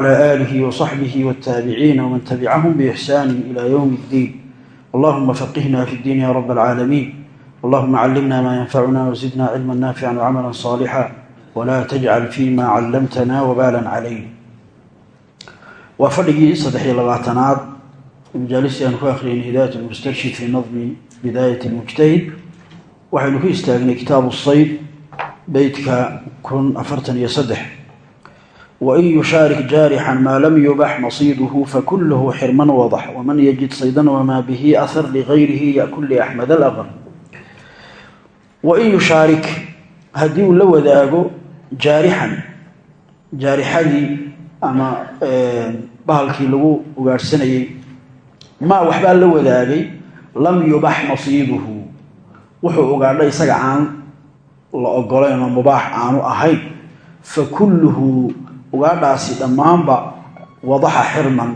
على آله وصحبه والتابعين ومن تبعهم بإحسان إلى يوم الدين اللهم فقهنا في الدين يا رب العالمين اللهم علمنا ما ينفعنا وزدنا علما نافعا وعملا صالحا ولا تجعل فيما علمتنا وبالا علينا وفرقي صدحي لغاتناد مجالسي أن أخرين هداية المسترشد في نظم بداية المجتهد وحين في استاغني كتاب الصيد بيتك كن wain yushaarik jaarixan maa lam yubax nasiibuhu fakullahu xirman wadax waman yajid saydan wamaa bihi ahar ligayrihi yakun liaxmed alaqar wain yushaarik haddii uu la wadaago jaarixan jaarixadii ama bahalkii lagu ugaadhsanayey maa waxbaa la wadaagay lam yubax nasiibuhu wuxuu ugaadha isaga aan la ogolayn oo mubaax aanu ahayn fakulluhu ugaadhaasi dhammaanba wadaxa xirman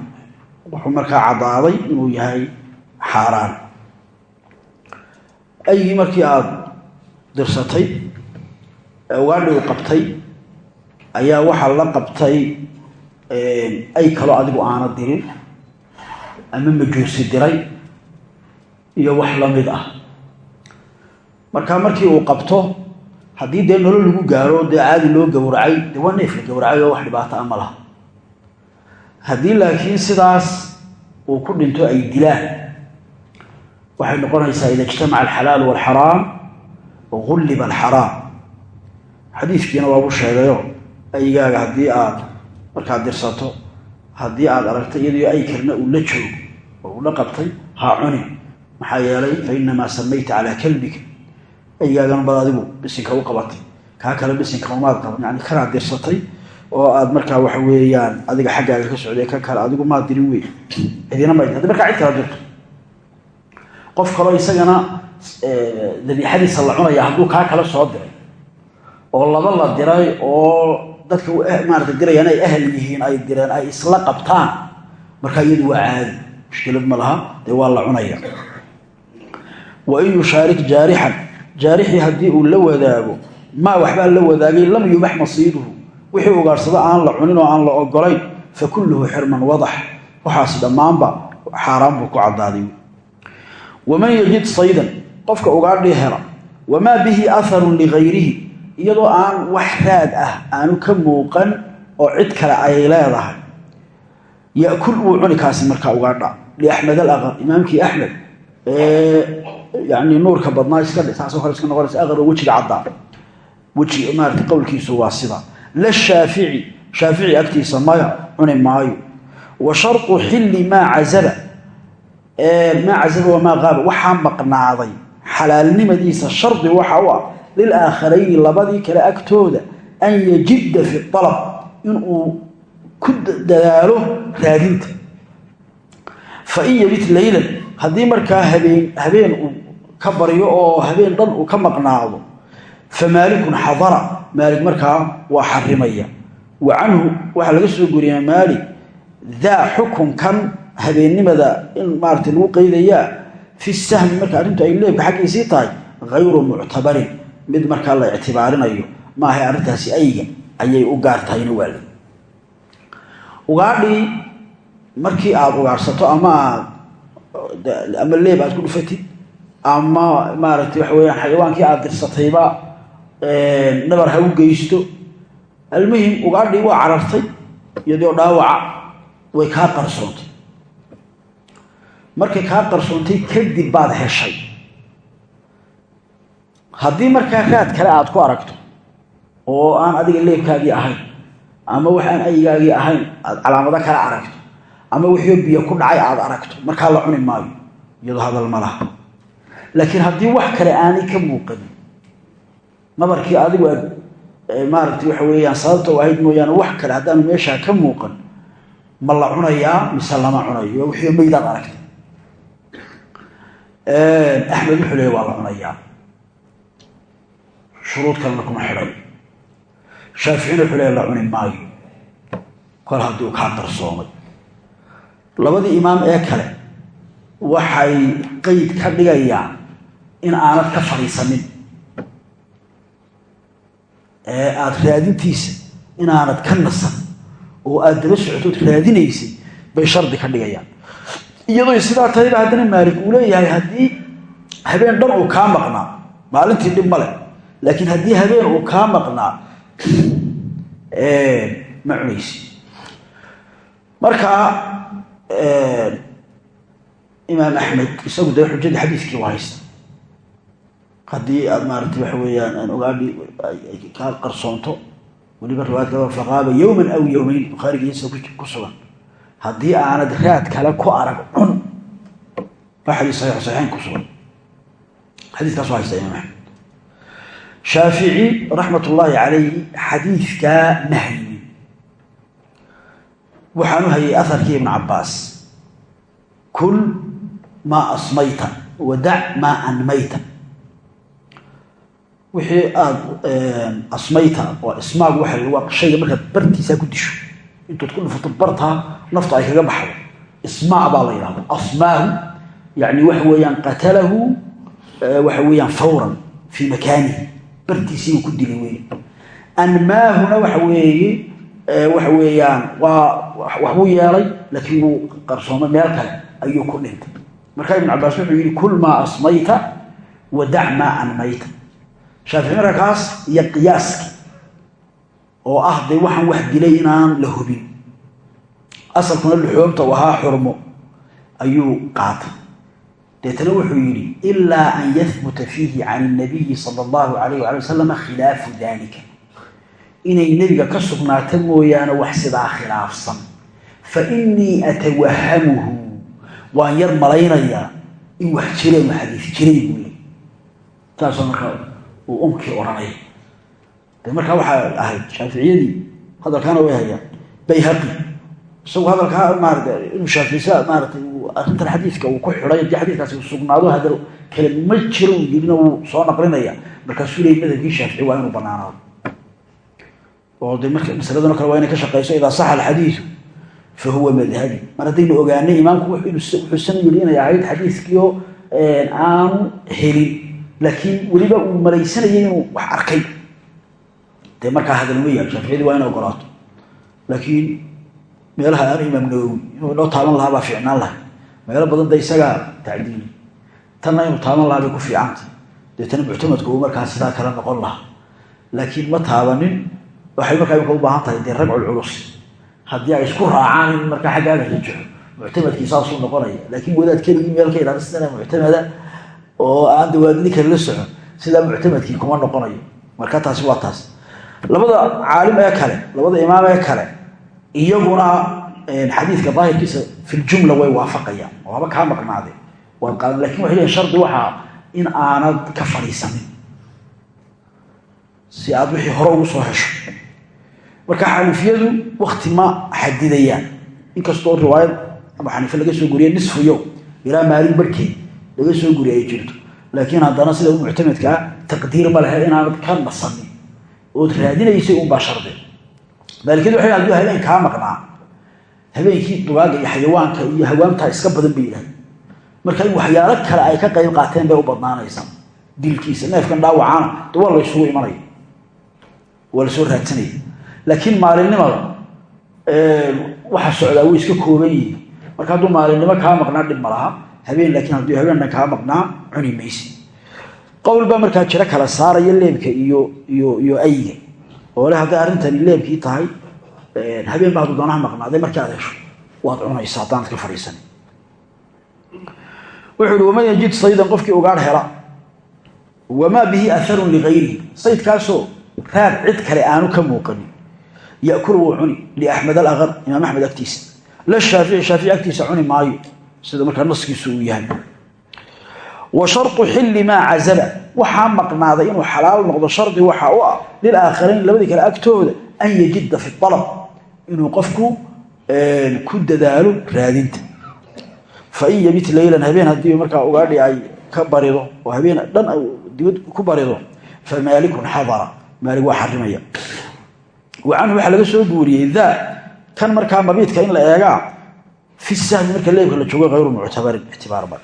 wuxuu markaa caddaaday inuu yahay xaaraan. Aygii markii aada dirsatay ee ugaadhii u qabtay ayaa waxaa la qabtay ay kaloo adigu aana dirin ama majuusi diray iyo wax la mid ah. Markaa markii uu qabto haddii dee nolol lagu gaaro dee caadi loo gowracay dee waa neef la gowracay oo wax dhibaato a ma laha. Haddii laakiin sidaas uu ku dhinto ay dilaan waxay noqonaysaa ida ijtamaca alxalaalu walxaraam gulliba alxaraam. Xadiiskiina waabu sheegayo aygaaga haddii aad markaad dirsato haddii aad aragtay iyadoo ay karna uu la joogo oo uu la qabtay ha cunin maxaa yeelay fa inamaa samayta calaa kalbika aygaagan bad adigu bisinka u qabatay. Kaa kale bisinka umaad qaban yani kanaad dirsatay oo aad markaa waxa weeyaan adiga xaggaaga ka socday ka kale adigu maad dirin wey cidina ma haddi markaa cid kala dirto. Qof kaloo isagana dabiixadiisa la cunaya hadduu kaa kale soo diray oo laba la diray oo dadka maarata dirayaan ay ahal yihiin ay direen ay isla qabtaan markaa iyadu waa caadi. Mushkilad ma laha. Dee waa la cunaya. Wain yushaarik jaarixan jaarixii haddii uu la wadaago maa waxbaa la wadaagay lam yubax masiiduhu. Wixii ugaadhsado aan la cunin oo aan la ogolayn fa kulluhu xirman wadax. Waxaasi dhammaanba xaaraan buu ku caddaaday. Waman yajid saydan qofka ugaadhii hela wamaa bihi aharun ligayrihi iyadoo aan wax raad ah aanu ka muuqan oo cid kale ay leedahay. Yakul wuu cuni kaasi markaa ugaadha liaxmed alaqar imaamkii axmed yani nuurka badnaa iska dhe taasoo kale iska noqonaysa aqar oo wejiga caddaa weji maarata qowlkiisu waa sida. La shaafici shaafici agtiisa maya cuni maayo. Wa sharطu xilli maa cazaba. Maa cazaba wamaa qaaba waxaa maqnaaday. Xalaalnimadiisa shardi waxa u ah lilaaakharayni labadii kale agtooda an yajidda fi alab inuu ku dadaalo raadinta. Fain yabit leylan haddii markaa habeen uu ka baryo oo habeen dhan uu ka maqnaado. Fa maalikun xadara. Maalik markaa waa xarimaya. Wa canhu waxaa laga soo guriyaa maalik daa xukunkan habeennimada in maarata lagu qaydayaa fi sahmi marka arrintu ay leebka xaggiisii tahay hayru muctabarin. Mid markaa la ictibaarinayo maahay arrintaasi ayga ayay u gaar tahayna ugaadhii markii aada ugaadhsato ama aad ama leeb aad ku dhufatid ama maaragtay waxa weyaan xayawaankii aada dirsatayba nabar ha u geysto. Almuhim ugaadhii waa carartay iyadoo dhaawaca way kaa qarsoontay markay kaa qarsoontay kadib baad heshay. Haddii markaa raad kale aada ku aragto oo aan adiga leebkaagii ahayn ama wax aan aygaagii ahayn aad calaamado kale aragto ama wixii biyo ku dhacay aada aragto markaa la cuni maayo iyadoo hadal ma laha laakiin haddii wax kale aanay ka muuqanin nabarkii adigu aad maaragtay waxa weeyaan sababta u ahayd mooyaane wax kale haddaanu meeshaa ka muuqan ma la cunayaa mise lama cunayo? Wixii maydaad aragtay. Axmed wuxuu leeya waa la cunayaa. Shuruud kalena kuma xidhay shaaficina wuxuu leeya la cuni maayo. Kol hadduu kaa qarsoomay labadii imaam ee kale waxay qeyd ka dhigayaan in aanad ka fadhiisanin. Ee aada raadintiisa inaanad ka nasan oo aad daba socotood raadinaysay bay shardi ka dhigayaan iyadoo sidaa tahayba haddana maalik uu leeyahay haddii habeen dhan uu kaa maqnaa maalintii dhib male laakiin haddii habeen uu kaa maqnaa ma cunaysi. Marka imaam axmed isagu dee xujadii xadiiskii waa haysta haddii aad maaragtay waxa weeyaan aan ogaadhi kaa qarsoonto weliba riwaayadka faqaaba yowman aw yowmayn bukhaarigiisa ku sugan. Haddii aanad raad kale ku arag cun waa xadiis saxiix saxiixayn ku sugan. Xadiiskaas waa haysta imaam axmed. Shaafici raxmat ullaahi calayhi xadiidkaa nahyi waxaan u hayay aharkii ibn cabaas kul maa asmayta wadac maa anmayta wixii aada asmayta waa ismaag waa waa shayga markaad bartiisaa ku disho. Intood ku dhufato bartaa naftu ay kaga baxdo. Ismaa baa la yidhahda asmaahu yani waxa weeyaan qatalahu waxa weeyaan fawran fii makaanihi. Bartiisiibuu ku dilay wey anmaahuna waxa weeye waxa weeyaan waa waxbuu yeelay laakiin wuu qarsoomay meel kale ayuu ku dhintay markaa ibnu cabaas wuxuu yidhi kul maa asmayta wadac maa anmayta. Shaafici markaakaas iyo qiyaaski oo ah dee waxaan wax dilay inaan la hubin. Asalkuna luxoomta u ahaa xurmo ayuu qaatay. Deetana wuxuu yidhi ilaa an yahbuta fiihi can nabiyi sala allahu alayh waali wasalama khilaafu dalika inay nebiga ka sugnaata mooyaane wax sidaa khilaafsan. Fa innii atawahamuhu waan yar malaynayaa in wax jireen oo xadiis jiray buu le taasoo markaa uu unkii odhanaya de markaa waxaa ahayd shaaficiyadii hadalkaana way hayaan. Bayhaqi. Isagu hadalkaa maarata inuu shaaficisa maaratay arrintan xadiiska uu ku xidhay haddii xadiiskaasi uu sugnaado hadal kale ma jiro uu yidhina wuu soo naqlinaya. Markaasuu leeyay madhabkii shaafici waa inuu banaanaado. Oo de marka masaladano kale waa inay ka shaqeyso idaa saxa alxadiidu fa huwa madhabi mar haddaynu ogaanay imaamku wuxuusan yidhi inay ahayd xadiiskiioo aanu helin laakiin weliba uu malaysanayay inuu wax arkay dee markaa hadal ma yaal shaaficiyadii waa inay ogolaato laakiin meelaha aanu imaam nawowi inuu inoo taaban lahaa baa fiicnaan lahay meelo badan da isagaa tacdiili tanna inuu taaban lahaa bay ku fiicanta deetana muctamadku uu markaa sidaa kale noqon lahaa laakiin ma taabanin waxay markaa imika u baahan tahay dee ragcul culus haddii ay isku raacaan in markaa xaggaaga rajaxo muctamadkii saasuu noqonaya. Laakiin wadaad keligii meel ka idhahda sidana muctamada oo aan dawaadini kale la socon sidaa muctamadkii kuma noqonayo. Marka taasi waa taas. Labada caalim ee kale labada imaam ee kale iyaguna xadiidka daahirkiisa filjumla way waafaqayaan. Oo kaa maqnaade. Waad qaadan laakiin waxay leeyiin shardi waxaa in aanad ka fadhiisanin. Si aad wixii hore ugu soo hesho marka xanifiyadu wakti ma xadidayaan inkastoo riwaayad abu xaniife laga soo guriye nisfu yow ilaa maalin barhkeed laga soo guriye ay jirto. Laakiin haddana sida u muctamadka ah taqdiir ma lehe inaanad ka nasanin ood raadinaysay unbaa shardi maalikiyadu waxay haduu habeen kaa maqnaa. Habeenkii dugaaga iyo xayawaanka iyo hawaamtaa iska badan bay yidhahay marka in waxyaalo kale ay ka qayb qaateen bay u badnaanaysaa. Dilkiisa neefkan dhaawacaana de waa la ysugu imanaya waa la soo raadsanaya laakiin maalinimada waxa socdaa way iska kooban yihiin marka hadduu maalinimo kaa maqnaa dhib ma laha. Habeen laakiin hadduu habeenna kaa maqnaa cuni maysi qowl baa markaa jiro kala saaraya leebka iyo iyo iyo ayga. Oo le arrintani leebkii tahay habeen ba hadduu doonaha maqnaaday markii hesho. Waad cunaysa haddaanad ka fadhiisanin. Wuxuu waman yajid saydan qofkii ugaadh hela wamaa bihi aharun ligayrihi saydkaasoo raad cid kale aanu ka muuqanin yakulu wuu cuni liaxmed alaqar imaam axmed agtiisa. La shaafici shaafici agtiisa cuni maayo sida markaa naskiisu uu yahay. Wa sharطu xilli maa cazaba waxaa maqnaaday inuu xalaal noqdo shardi waxaa u ah lilaakharayn labadii kale agtooda an yajida fi alab inuu qofku ku dadaalo raadinta. Fain yabit leylan habeen haddii markaa ugaadhi ay ka barido oo habeen wa canhu waxaa laga soo guuriyey daa kan markaa mabiidka in la eegaa fi sahmi marka leebka la joogo hayru muctabarin ictibaarba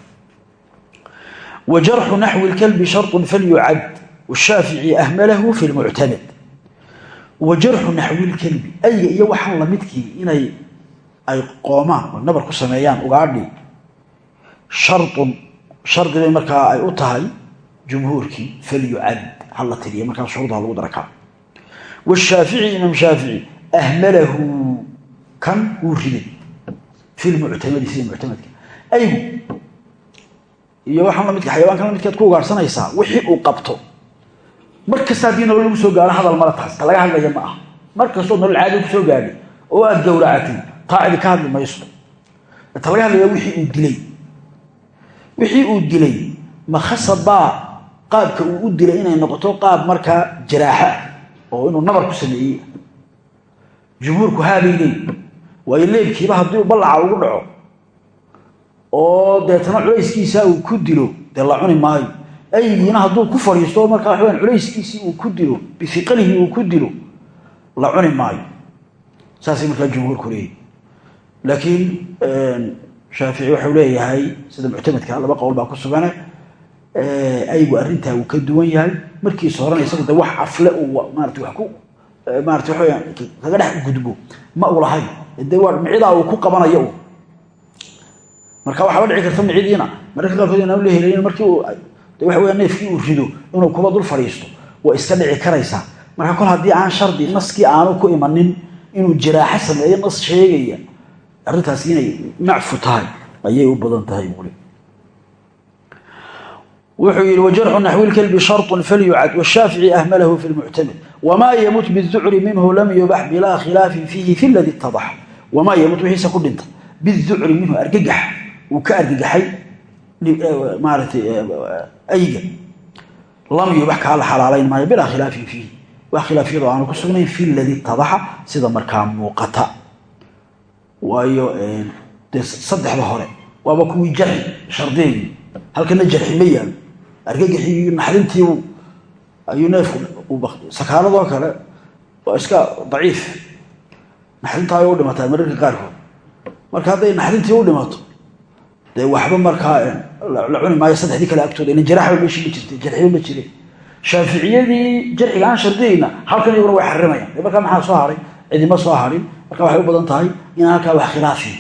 wa jarxu naxwi lkalbi sharطun falyucad washaafici ahmalahu fi lmuctamad wa jarxu naxwilkelbi ayga iyo waxaan lamidkii inay ay qoomaan oo nabar ku sameeyaan ugaadhi sharun shardi bay markaa ay u tahay jumhuurkii falyucad hala tiriya markaa shuruudaha lagu dara kaa washaafici imaam shaafici ahmalahu kan wuu riday fi lmuctamadi sida muctamadka aygu iyo waxaan lamidka xayawaankan lamidkaad ku ugaarhsanaysaa wixii uu qabto mar kasta haddii nolol lagu soo gaaro hadal mala taas ta laga hadlaya ma aha mar kastoo nolol caadi ku soo gaadhay oo aad gowracatay taa cidi ka hadli mayso ta laga hadlaya wixii uu dilay wixii uu dilay qaabka uu dilay inay noqoto qaab markaa jaraaxa oo inuu nabar ku sameeyey. Jumhuurku haabay leey waayo leebkiiba haddii uu ballaca ugu dhaco oo deetana culayskiisa uu ku dilo dee la cuni maayo. Aygiina hadduu ku fadhiisto markaa waxawan culayskiisii uu ku dilo biiqalihi uu ku dilo la cuni maayo. Saasay markaa jumhuurku leeyahy laakiin shaafici waxau leeyahay sida muctamadka laba qowl baa ku sugane aygu arrintaa uu ka duwan yahay. Markiisa horena isagu de wax afle waxaweya kaga dhex gudbo. Ma u lahayn waa micidaa uu ku qabanayo marka waxaaba dhici karta micidiina. Mararka qaarkood inaan la helayn markii uu de waxa weya neefkii uu rido inuu kuba dul fadhiisto waa iska dhici karaysaa marka kol haddii aan shardi naskii aanu ku imanin inuu jiraaxo sameeyo nas sheegaya arrintaasi inay macfu tahay ayay u badan tahay buuli wuxuu yihi wajarxu naxwi lkelbi sharطu falyucad washaafici ahmalahu fi lmuctamid wamaa yamut bizucri minhu lam yubax bilaa khilaafin fiihi fi ladi itadax wamaa yamut wixiisa ku dhinta. Bizucri minhu argagax. Uu ka argagaxay maaratay ayga. Lam yubax kaa la xalaalayn maayo bilaa khilaafin fiihi. Wax khilaafyadoo aanu ku sugnayn fi ladi itadaxa sida markaa muuqata. Waayo dee saddexda hore waaba kuwii jarxi shardeegii halkana jarxi ma yaalo argagaxii naxdintii ayuu neefku sakaaladoo kale. Waa iska daciif. Naxdinta ay u dhimataa mararka qaarkood. Marka hadday naxdintii u dhimato dee waxba markaa la cuni maayo saddexdii kale agtooda. Ila jaraxba meeshii ma jirta jarxiba ma jire. Shaaficiyadii jarxiga aan shardiyeyna halkan iyaguna way xarimayaan markaa maxaa soo haray? Cidima soo harin. Marka waxay u badan tahay in halkaa wax khilaafi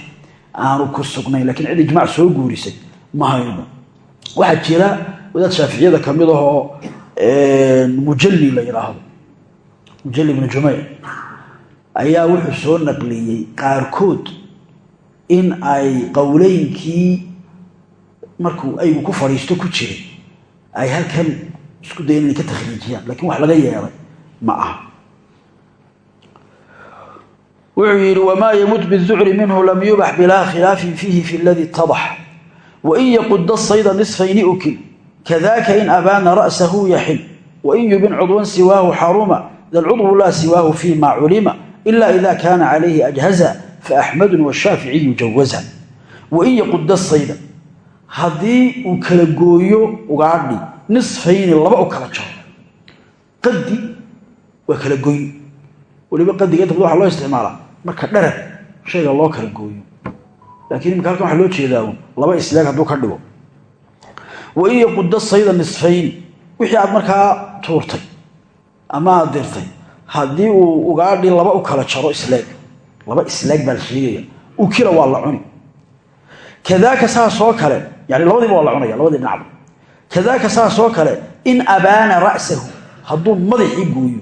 aanu ku sugnayn lakiin cid ijmac soo guurisay ma hayno. Waxaa jira wadaad shaaficiyada ka mid ahoo mujalli la yidhaahdo mujalli ibnu jumeyr ayaa wuxuu soo naqliyey qaarkood in ay qowleynkii markuu aygu ku fadhiisto ku jiray ay halkan isku dayan inay ka takhriijiyaan. Lakiin wax laga yeelay ma aha. Wuxuu yidhi wamaa yamut bizucri minhu lam yubax bilaa khilaafin fiihi fi ladi itadax wain yaquda sayda nisfayni ukil kadaka in abaana ra'sahu yaxil wain yubin cudwan siwaahu xaruma dalcudwu laa siwaahu fi ma culima ila ida kaana calayhi ajhaza faaxmadun washaaficiyu jawaza wain yaquda sayda haddii uu kala gooyo ugaadhi nisfayni laba u kala jaro qadi waa kala goyn waliba qadiga inta bad waxa loo isticmaalaa marka dherag shayga loo kala gooyo lakiin imika halkan waxaa loo jeedaa laba islaag hadduu ka dhigo wain yaquda sayda nisfayn wixii aad markaa tuurtay ama aad dirtay haddii uu ugaadhi laba u kala jaro islaag laba islaag baa la sheegaya ukila waa la cuni. Kadaaka saasoo kale yani labadiiba waa la cunaya labadii dhinacba kadaaka saasoo kale in abaana ra'sahu hadduu madaxii gooyo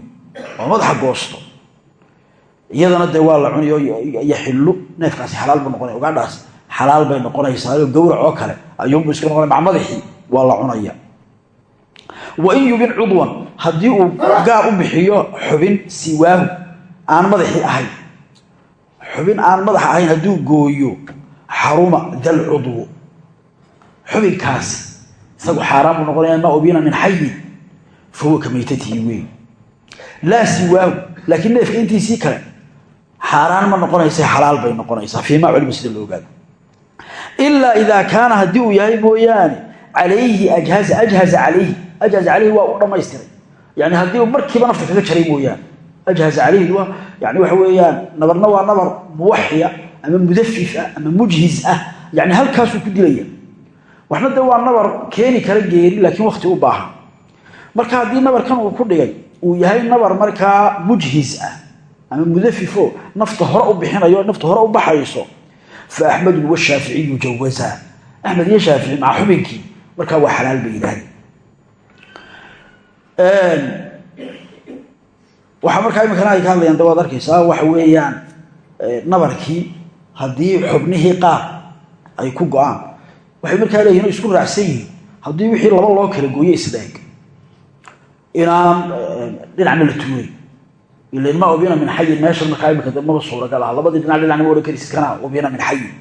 oo madaxa goosto iyadana dee waa la cuniyo yaxillu neefkaasi xalaal buu noqonaya ugaadhaas xalaal bay noqonaysaa gawrac oo kale ayuunbu iska noqonaya maca madaxii waa la cunaya. Wain yubin cudwan. Haddii uu gaar u bixiyo xubin siwaahu aan madaxii ahayn. Xubin aan madaxa ahayn hadduu gooyo xaruma dal cudwu. Xubinkaasi isagu xaaraan buu noqonaya maa ubina min xayin fa huwa ka maytatihi weyn. Laa siwaahu laakiin neefka intiisii kale xaaraan ma noqonaysa xalaal bay noqonaysaa fii maa culima sida la ogaado ilaa idaa kaana haddii uu yahay mooyaane calayhi ajhaza ajhaza calayhi ajhaza calayhi waa u dhammaystiray. Yani haddii uu markiiba nafta kaga jaray mooyaane. Ajhaza calayhi waa yani waxa weeyaan nabarna waa nabar muwaxiya ama mudafif ah ama mujhiz ah. Yani halkaasuu ku dilaya. Waxna dee waa nabar keeni kara geeri laakiin wakti u baahan. Marka haddii nabarkan uu ku dhigay uu yahay nabar markaa mujhis ah ama mudafifo nafta hore u markaa waa xalaal bay yidhaahdeen waxaa markaa iminkana ay ka hadlayaan dabaad arkaysaa waxa weeyaan nabarkii haddii xubnihii qaar ay ku go'aan waxay markaa leeyihiin isku raacsan yihiin haddii wixii laba loo kala gooyo isdheeg inaan dhinacna la tuuray. Ilan ma ubina min xayin meeshan markaa imika dambaba suuragal ah. Labadii dhinac dhinacna ma odhan karaysid kana ubina min xayin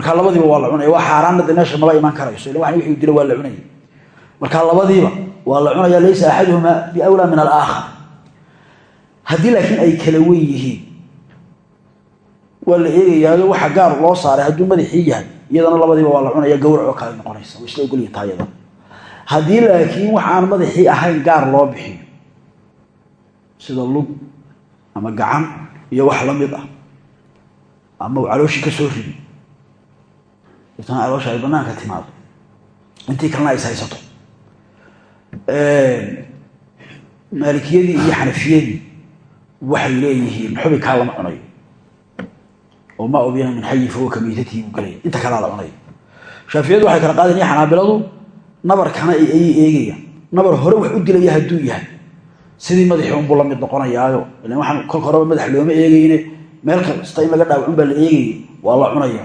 markaa labadiiba waa la cunaya waa xaaraanna de meesha maba iman karayso ila waxan wixii dila waa la cunaya markaa labadiiba waa la cunaya laysa axaduhuma biawlaa min alaakhar. Haddii laakiin ay kala wen yihiin waa la waxa gaar loo saaray hadduu madaxii yahay iyadana labadiiba waa la cunaya gawrac oo kale noqonaysa way isla ogolyihin taa iyadana haddii laakiin waxaan madaxii ahayn gaar loo bixiyo sida lug ama gacan iyo wax la mid ah ama uu calooshii ka soo rido dabtana caloosha ay banaanka timaado intii kalena is haysato maalikiyadii iyo xanafiyadii waxay leeyihiin xubinkaa lama cunayo oo maa ubina min xayin fahuwa kamiitatihi buu gelaya inta kalaa la cunayo shaafiyadu waxay kala qaadanayan xanaabiladu nabarkana ayay eegayaan nabar hore wax u dilaya hadduu yahay. Sidii madaxii unbuu la mid noqonayaayo. Ilan waxaan kolka madax looma eegayne. Meel kasta in laga dhaawacun baa la eegayay waa la cunaya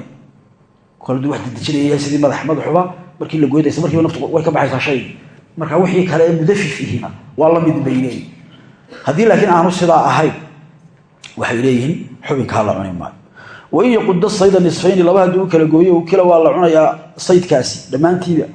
kol haduu wax dadejinaya sidii madax madaxuba markii la goydaysa markiiba naftu way ka baxaysaa shayga marka wixii kale ee mudafif waa la mid bay leeyihiin haddii laakiin aanu sidaa ahayn waxay leeyihiin xubinkaa la cuni maayo wain yaquda sayda nisfayni laba haddii u kala gooyo kila waa la cunayaa saydkaasi dhammaantiiba.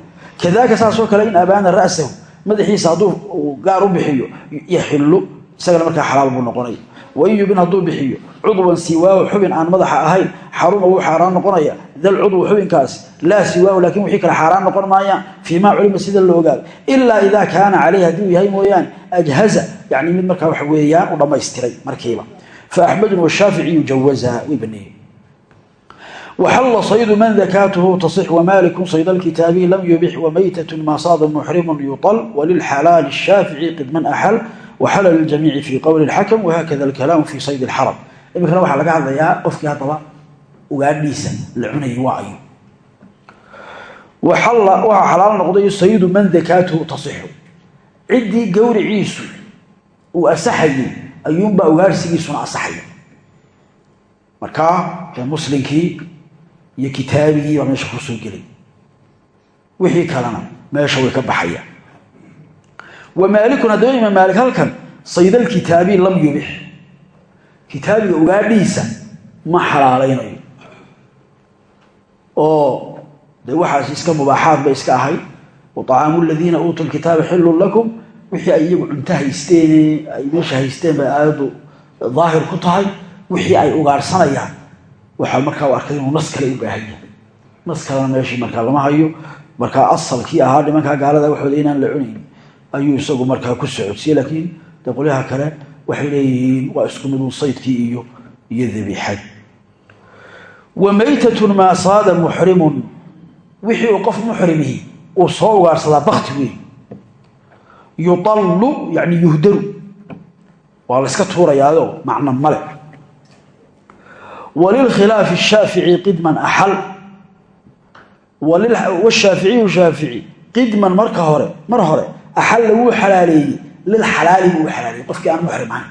Kadaaka saasoo kale in abaana ra'sahu madaxiisa hadduu gaar u bixiyo yaxilu isagana markaa xalaal buu noqonaya wain yubin hadduu bixiyo cudwan siwaahu xubin aan madaxa ahayn xaruma wuu xaaraan noqonaya. Dal cudwu xubinkaasi laa siwaahu laakiin wixii kale xaaraan noqon maayaan fii maa culima sida la ogaado. Ilaa idaa kaana caleyh haddii uu yahay mooyaane ajhaza yani mid markaa wax weeyaan u dhammaystiray markiiba. Fa axmedun washaaficiyu jawazaha way baneeyeen. Waxalla saydu man dakaatuhu tasix wamalikun saydalkitaabi lam yubix wamaytatu maa saada muxrimun yual walilxalaali shaafici qidman axal mن أحل وxل للجميع في qول الحكم وhkذا الكلام في صيد الحرم iminkana waxaa laga hadlayaa qofkii haddaba ugaadhiisa la cunayay waa ayo waxaa xalaal noqday saydu man dakaatuhu tasixu ciddii gawriciisu uu asaxayay ayuunbaa ugaarhsigiisuna asaxaya markaa muslimkii iyo kitaabigii baa meesha kusoo gelay wixii kalena meesha way ka baxayaan wa maalikun haddaba imaam maalik halkan? Saydalkitaabi lam yubix. Kitaabiga ugaadhiisa ma xalaalaynayo. Oo de waxaas iska mubaaxaad bay iska ahayd wa طacaamu aladiina uutuu lkitaaba xilun lakum. Wixii ay iyagu cunto haysteen ay meesha haysteen bay aayaddu daahir ku tahay. Wixii ay ugaarhsanayaan waxaa markaa u arkay inuu nas kale u baahan yahay. Nas kalena meeshii markaa lama hayo. Markaa asalkii ahaa nimankaa gaalada inaan la cunayn ayuu isagu markaa ku socodsiye laakiin de qolyaha kale waxay leeyihiin waa isku midun saydkii iyo iyo dabiixad wa maytatun maa saada muxrimun wixii uu qof muxrimihi uu soo ugaarsadaa bakti weyn. Yuallu yani yuhdaru. Waa la yska tuurayaao macno male walilkhilaafi shaafici qidman axal. Washaaficiyu shaafici qidman marka hore mar hore axalla wuu xalaaleeyey lilxalaali buu xalaaleeyey qofkii aan muxrim ahayn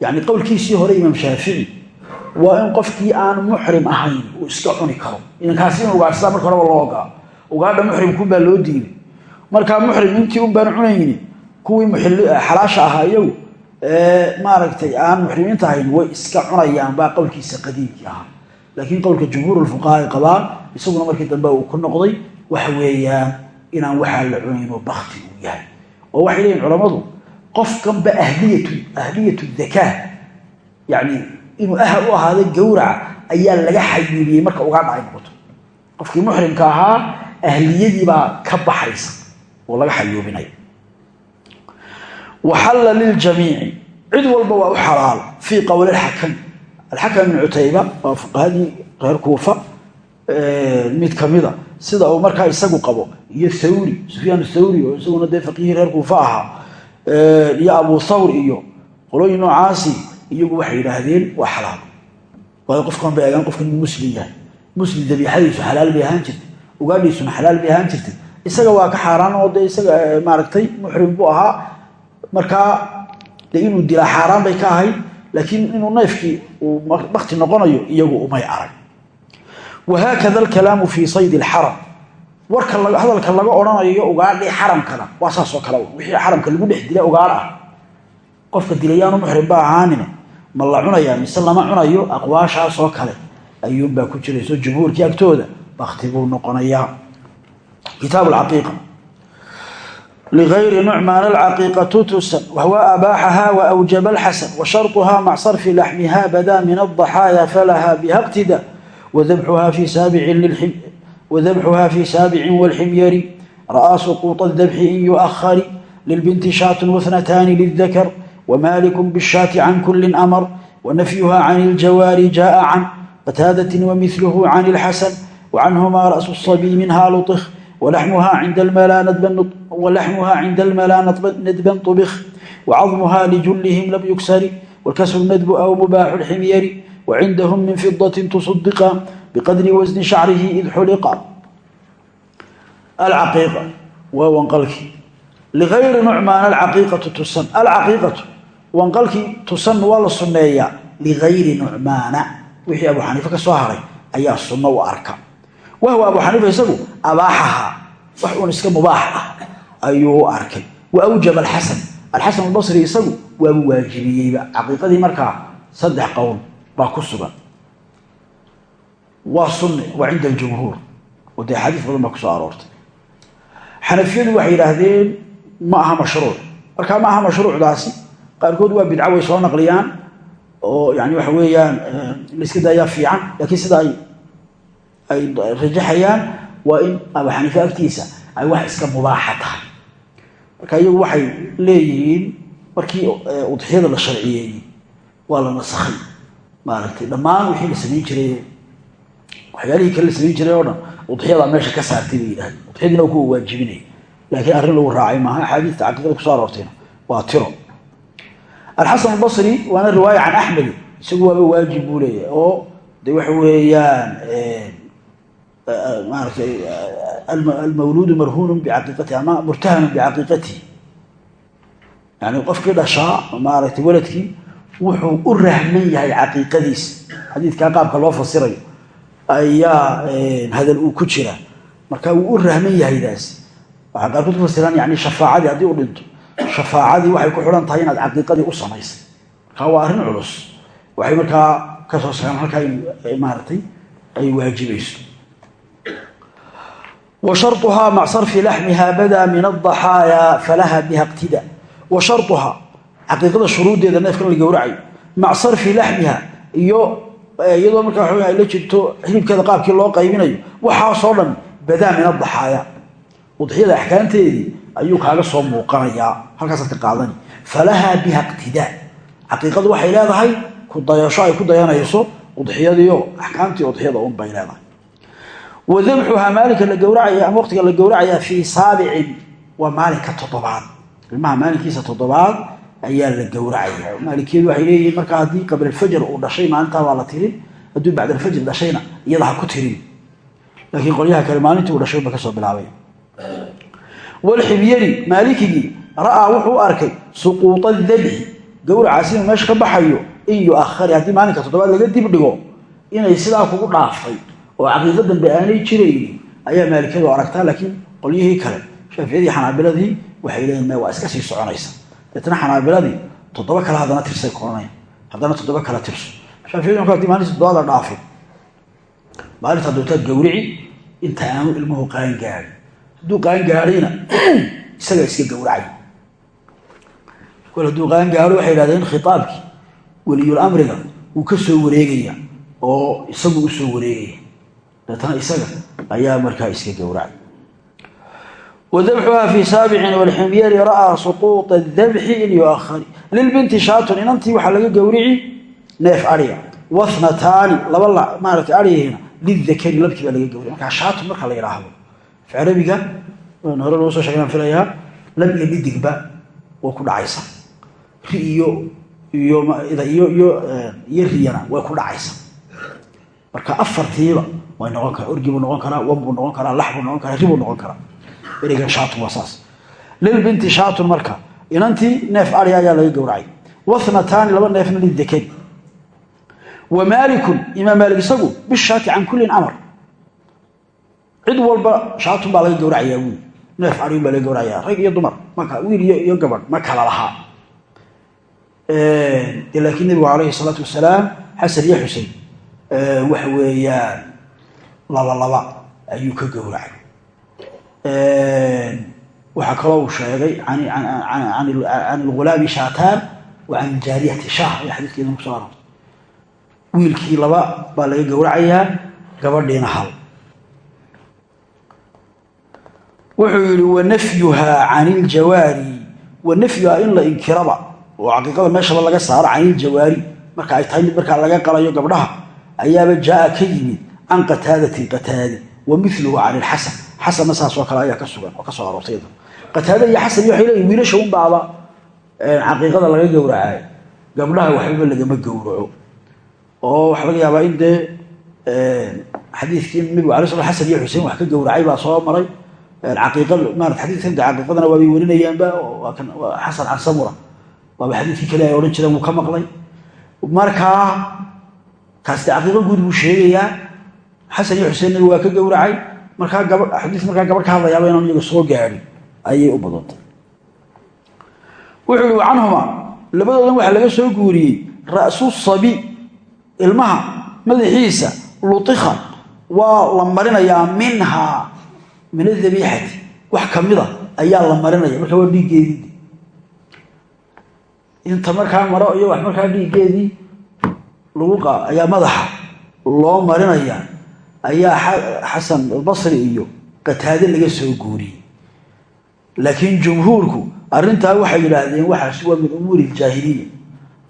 yani qowlkiisii hore imaam shaafici waa in qofkii aan muxrim ahayn uu iska cuni karo inankaasi in ugaadhsadaa marka horeba loo ogaa ugaadha muxrimkuunbaa loo diiday markaa muxrim intii un baan cunayni kuwii xalaasha ahaa iyagu maaragtay aan muxrimiinta ahayn way iska cunayaan baa qowlkiisa qadiimkii ahaa laakiin qowlka jumhuur fuqaha ay qabaan isaguna markii dambe uu inaan waxaa la cunaynoo bakti uu yahay. Oo waxay leeyihiin culammadu qofkanba ahliyatu dakaa yani inuu ahal u ahaaday gawraca ayaa laga xayuubiyey marka ugaadha ay noqoto qofkii muxrimka ahaa ahliyadiibaa ka baxaysa oo laga xayuubinaya waxalla liljamiici cid walba waa u xalaal fii qowli alxakam. Alxakam ibn cutayba waa fuqahadii reer kuufa mid kamida sida uu markaa isagu qabo. Iyo thawri sufyaan thawri oo isaguna dee faqiihii reer kuufa ahaa iyo abu thawr iyo qolooyin noocaasi iyagu waxay yidhaahdeen waa xalaal. Waayo qofkan bay eegaan qofkan inuu muslim yahay. Muslim dabiixadiisu xalaal bay ahaan jirtay. Ugaadhiisuna xalaal bay ahaan jirtay. Isaga waa ka xaaraan oo dee isaga maaragtay muxrim buu ahaa. Markaa dee inuu dilaa xaaraan bay ka ahayd laakiin inuu neefkii uu bakti noqonayo iyagu umay arag wahaakada alkalaamu fii sayd lxaram warka hadalka laga odhanayo ugaadhii xaramkana waa saasoo kale wixii xaramka lagu dhex dila ugaadh ah qofka dilayaanu muxrim baa ahaanine ma la cunayaa mise lama cunayo aqwaashaasoo kale ayuunbaa ku jirayso jumhuurkii agtooda bakti buu noqonayaa kitaab lcaqiiqa ligayri nucmaan alcaqiiqatu tusan wahwa abaaxahaa waawjaba alxasan washarطuhaa mac sarfi laxmiha badaa min aldaxaaya falaha biha iqtida wadabxuha fii saabicin wاlximyari ra'aa suquuط اdabxi in yuؤhari lilbinti shaat wahnataani lildakar wmaliku bالshaati can kuli amar wanafyuha can اljawaari jaءa can qataadaة wmilhu can اlxasan وcanhma raأس الصبي minha luطk wlaxmuha cinda almalaa nadban طubk wcadmuha lijulihim lam yugsari wاlkasru nadbu aw mubaaxu اlximyari wcindahm min fidaة tusdiqa bqadri wasni shacrihi id xuliqa alcaqiiqa waa wanqalkii ligayri nucmaan alcaqiiqatu tusan alcaqiiqatu wanqalkii tusan waa la sunneeyaa ligayri nucmaana wixii abu xaniife ka soo haray ayaa sunno u arka wahwa abu xaniifa isagu abaaxahaa wax uun iska mubaax ah ayuu u arkay wa awjaba alxasan baa ku sugan. Waa sunne waa cinda aljumhuur. Oo dee xadiis badan baa ku soo aroortay. Xanafiyadu waxay yidhaahdeen ma aha mashruuc. Markaa ma aha mashruucdaasi qaarkood waa bidco way soo naqliyaan oo yani waxa weeyaan la iska daayaa fiican laakiin sida ay ay rajaxayaan waa in abu xaniife agtiisa ay wax iska mubaaxa tahay. Marka iyagu waxay leeyihiin markii udxiyada la sharciyeeyey waa la nasakhay maaragtay dhammaan wixii la samayn jiray waxyaalihii kale la samayn jiray oo dhan udxiyadaa meesha ka saartay bay yidhahdeen. Udxiyadiina kuwa waajibinaya laakiin arrin lagu raacay maaha axaadiista caqiiqada kuso aroortayna. Waa tiro. Alxasan albasri waana riwaaya can axmedi isagu waaba waajib buu leeyahay oo de waxa weeyaan maaratay almawluudu marhuunun bicaqiiqatihi ama murtahanun bicaqiiqatihi. Yani qofkii dhashaa maaragtay waladkii wuxuu u rahman yahay caqiiqadiisa xadiidkaa qaabka loo fasirayo ayaa hadal uu ku jira. Marka wuu u rahman yahaydaasi waxaa qaarkood ku fasiraan yani shafaacadii haddii u dhinto shafaacadii waxay ku xidhan tahay inaad caqiiqadii u samaysay markaa waa arrin culus. Waxay markaa ka soo sagaan halkaa maaratay ay waajibayso. Wa sharuhaa mac sarfi laxmiha badaa min adaxaaya falaha biha iqtida. Wa sharuhaa caqiiqada shuruuddeeda neefkan la gowracayo mac sarfi laxmiha iyo iyadoo markaa ay la jirto hilibkeeda qaabkii loo qaybinayo waxaasoo dhan badaa min adaxaaya udxiyada axkaamteedii ayuu kaaga soo muuqanayaa halkaasaad ka qaadani falahaa biha iqtidaa caqiiqadu waxay leedahay ku dayasho ay ku dayanayso udxiyadiio axkaamtii udxiyada un bay leedahay. Wa dabxuhaa maalinka la gowracaya ama waqtiga la gowracayaa fii saabicin waa maalinka toddobaad. Ilmaha maalinkiisa ayaa la gowracaya maalinkeedu waxay leeyihiin markaa haddii qabla alfajr uu dhashay maalintaa waa la tirin hadduu bacda alfajr dhashayna iyada ha ku tirin. Laakiin qolyaha kale maalintii uu dhashay ba ka soo bilaabay. Walximyari maalikigii ra'aa wuxuu arkay suquuط adabxi gowracaas inuu meesha ka baxayo in yuahari haddii maalinka toddobaad laga dib dhigo inay sidaa kugu dhaaftay oo caqiiqo dambe aanay jiraynin ayaa maalikiyadu aragtaa. Laakiin qolyihii kale shaaficiyadii xanaabiladii waxay leeyiin me waa iska sii soconaysa deetna xanaabiladii toddoba kale haddana tirsay koranaya haddana toddoba kale tirso shaaficiyadu marka haddii maalinta toddobaad la dhaafay. Maalinta doontaad gowrici inta aanu ilmuhu qaan gaadhin hadduu qaan gaadhayna isagaa iska gowracay. Kol hadduu qaan gaadho waxay yidhahdeen khitaabkii weliyul amriga wuu ka soo wareegaya oo isagu u soo wareegaya. Deetana isaga ayaa markaa iska gowracay wadabxuhaa fii saabicin walximyari ra'aa suquuطa dabxi in yuahari lilbinti shaatun inantii waxaa laga gowrici neef adhiga wathnataani laba maarata adhigihina lidakari labkii baa laga gowrici markaa shaatun marka la yidhaahdo. Carabiga waan hore loo soo sheegnaan filayaa lab iyo dhidigba way ku dhacaysaa ri iyo iyo iyo riyana way ku dhacaysaa marka afartiiba way noqon kara orgi buu noqon karaa wan buu noqon karaa lax buu noqon karaa ri buu noqon karaa ereygan shaatun waa saas. Lilbinti shaatun marka inantii neef ari ayaa laga gowracay. Wanataani laba neefna lidakari wa maalikun imaam maalik isagu bishaati can kullin amar cid walba shaatun baa laga gowracayaa wiil neef ariun baa laga gowracayaa. Rag iyo dumar marka wiil iyo gabadh ma kala lahaa. Laakiin nebigu calayhi salaatu wasalaam xasan iyo xusein waxa weeyaan laba laba ayuu ka gowracay waxaa kaloo sheegay can ilghulaami shaataan wa can jaariyati shaah ayaa xadiidkeeda ku soo arortay wiilkii laba baa laga gowracayaa gabadhiina hal. Wuxuu yihi wanafyuhaa can iljawaari wanafyuhaa in la inkiraba oo caqiiqada meeshaba laga saaro can iljawaari marka ay tahay mid markaa laga qalayo gabdhaha ayaaba jaaa ka yimid can qataadatin qataade wa miluhu can ilxasan xasanna saas oo kale ayaa ka sugan oo ka soo aroortay qataade iyo xasan iyo waxay leeyihiin wiilasha unbaaba caqiiqada laga gowracay gabdhaha waxbaba lagama gowraco. Oo waxaa laga yaabaa in dee xadiidkii nabigu alay sla xasan iyo xuseen wax ka gowracay baa soo maray. Caqiiqa marat xadiidkan de caqiiqadana waabay warinayaanba waa kan xasan can samura. Waaba xadiidkii kale ay odhan jireen wuu ka maqlay. Markaa kaas de caqiiqo guud buu sheegayaa. Xasan iyo xuseen nabigu waa ka gowracay markaa xadiis markaa gabadh ka hadlayaaba inaan iyaga soo gaadhin ayay u badantay. Wuxuu yihi canhuma labadoodan waxaa laga soo guuriyey ra'su sabi ilmaha madaxiisa lutika waa la marinayaa minhaa min adabiixati wax kamida ayaa la marinaya markaa waa dhiiggeedii. Inta markaa maro iyo wax markaa dhiiggeedii lagu ayaa madaxa loo marinaya ayaa xasan albasri iyo qataade laga soo guuriyey. Laakiin jumhuurku arrintaa waxay yidhaahdeen waxaasi waa min umuuri iljaahiliya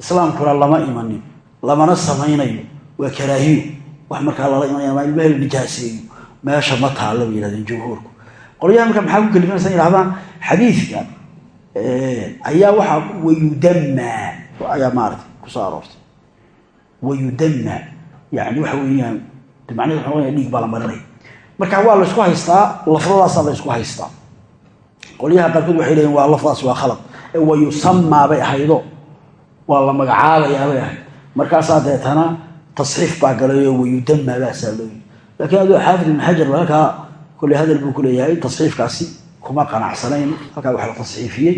islaamkuna lama imanin lamana samaynayo waa karaahiyo. Wax markaa lala imanaya ama ilmaha la nijaaseeyo meesha ma taalla bay yihahdeen jumhuurku. Qolyaha marka maxaa ku kelifanaysa in yihahdaan xadiidka ayaa waxaa wayudammaa ayaa maarata ku soo aroortay. Wayudammaa yani waxa weeyaan waxa noqonaya dhiig baa la marinaya marka waa la isku haystaa lafdadaasaa la isku haystaa. Qolyaha qaarkood waxay leeyiin waa lafdaas waa khalad. Ee wayusamaa bay ahaydo. Waa la magacaabayaa bay ahayd. Markaasaa deetana tasxiif baa galayo wayudamaa baasaa looyi lakiin adoo xaafid ibn xajar halkaa kolley hadal buu ku leeyahay tasxiifkaasi kuma qanacsanayn. Halkaa wax la tasxiifiyey.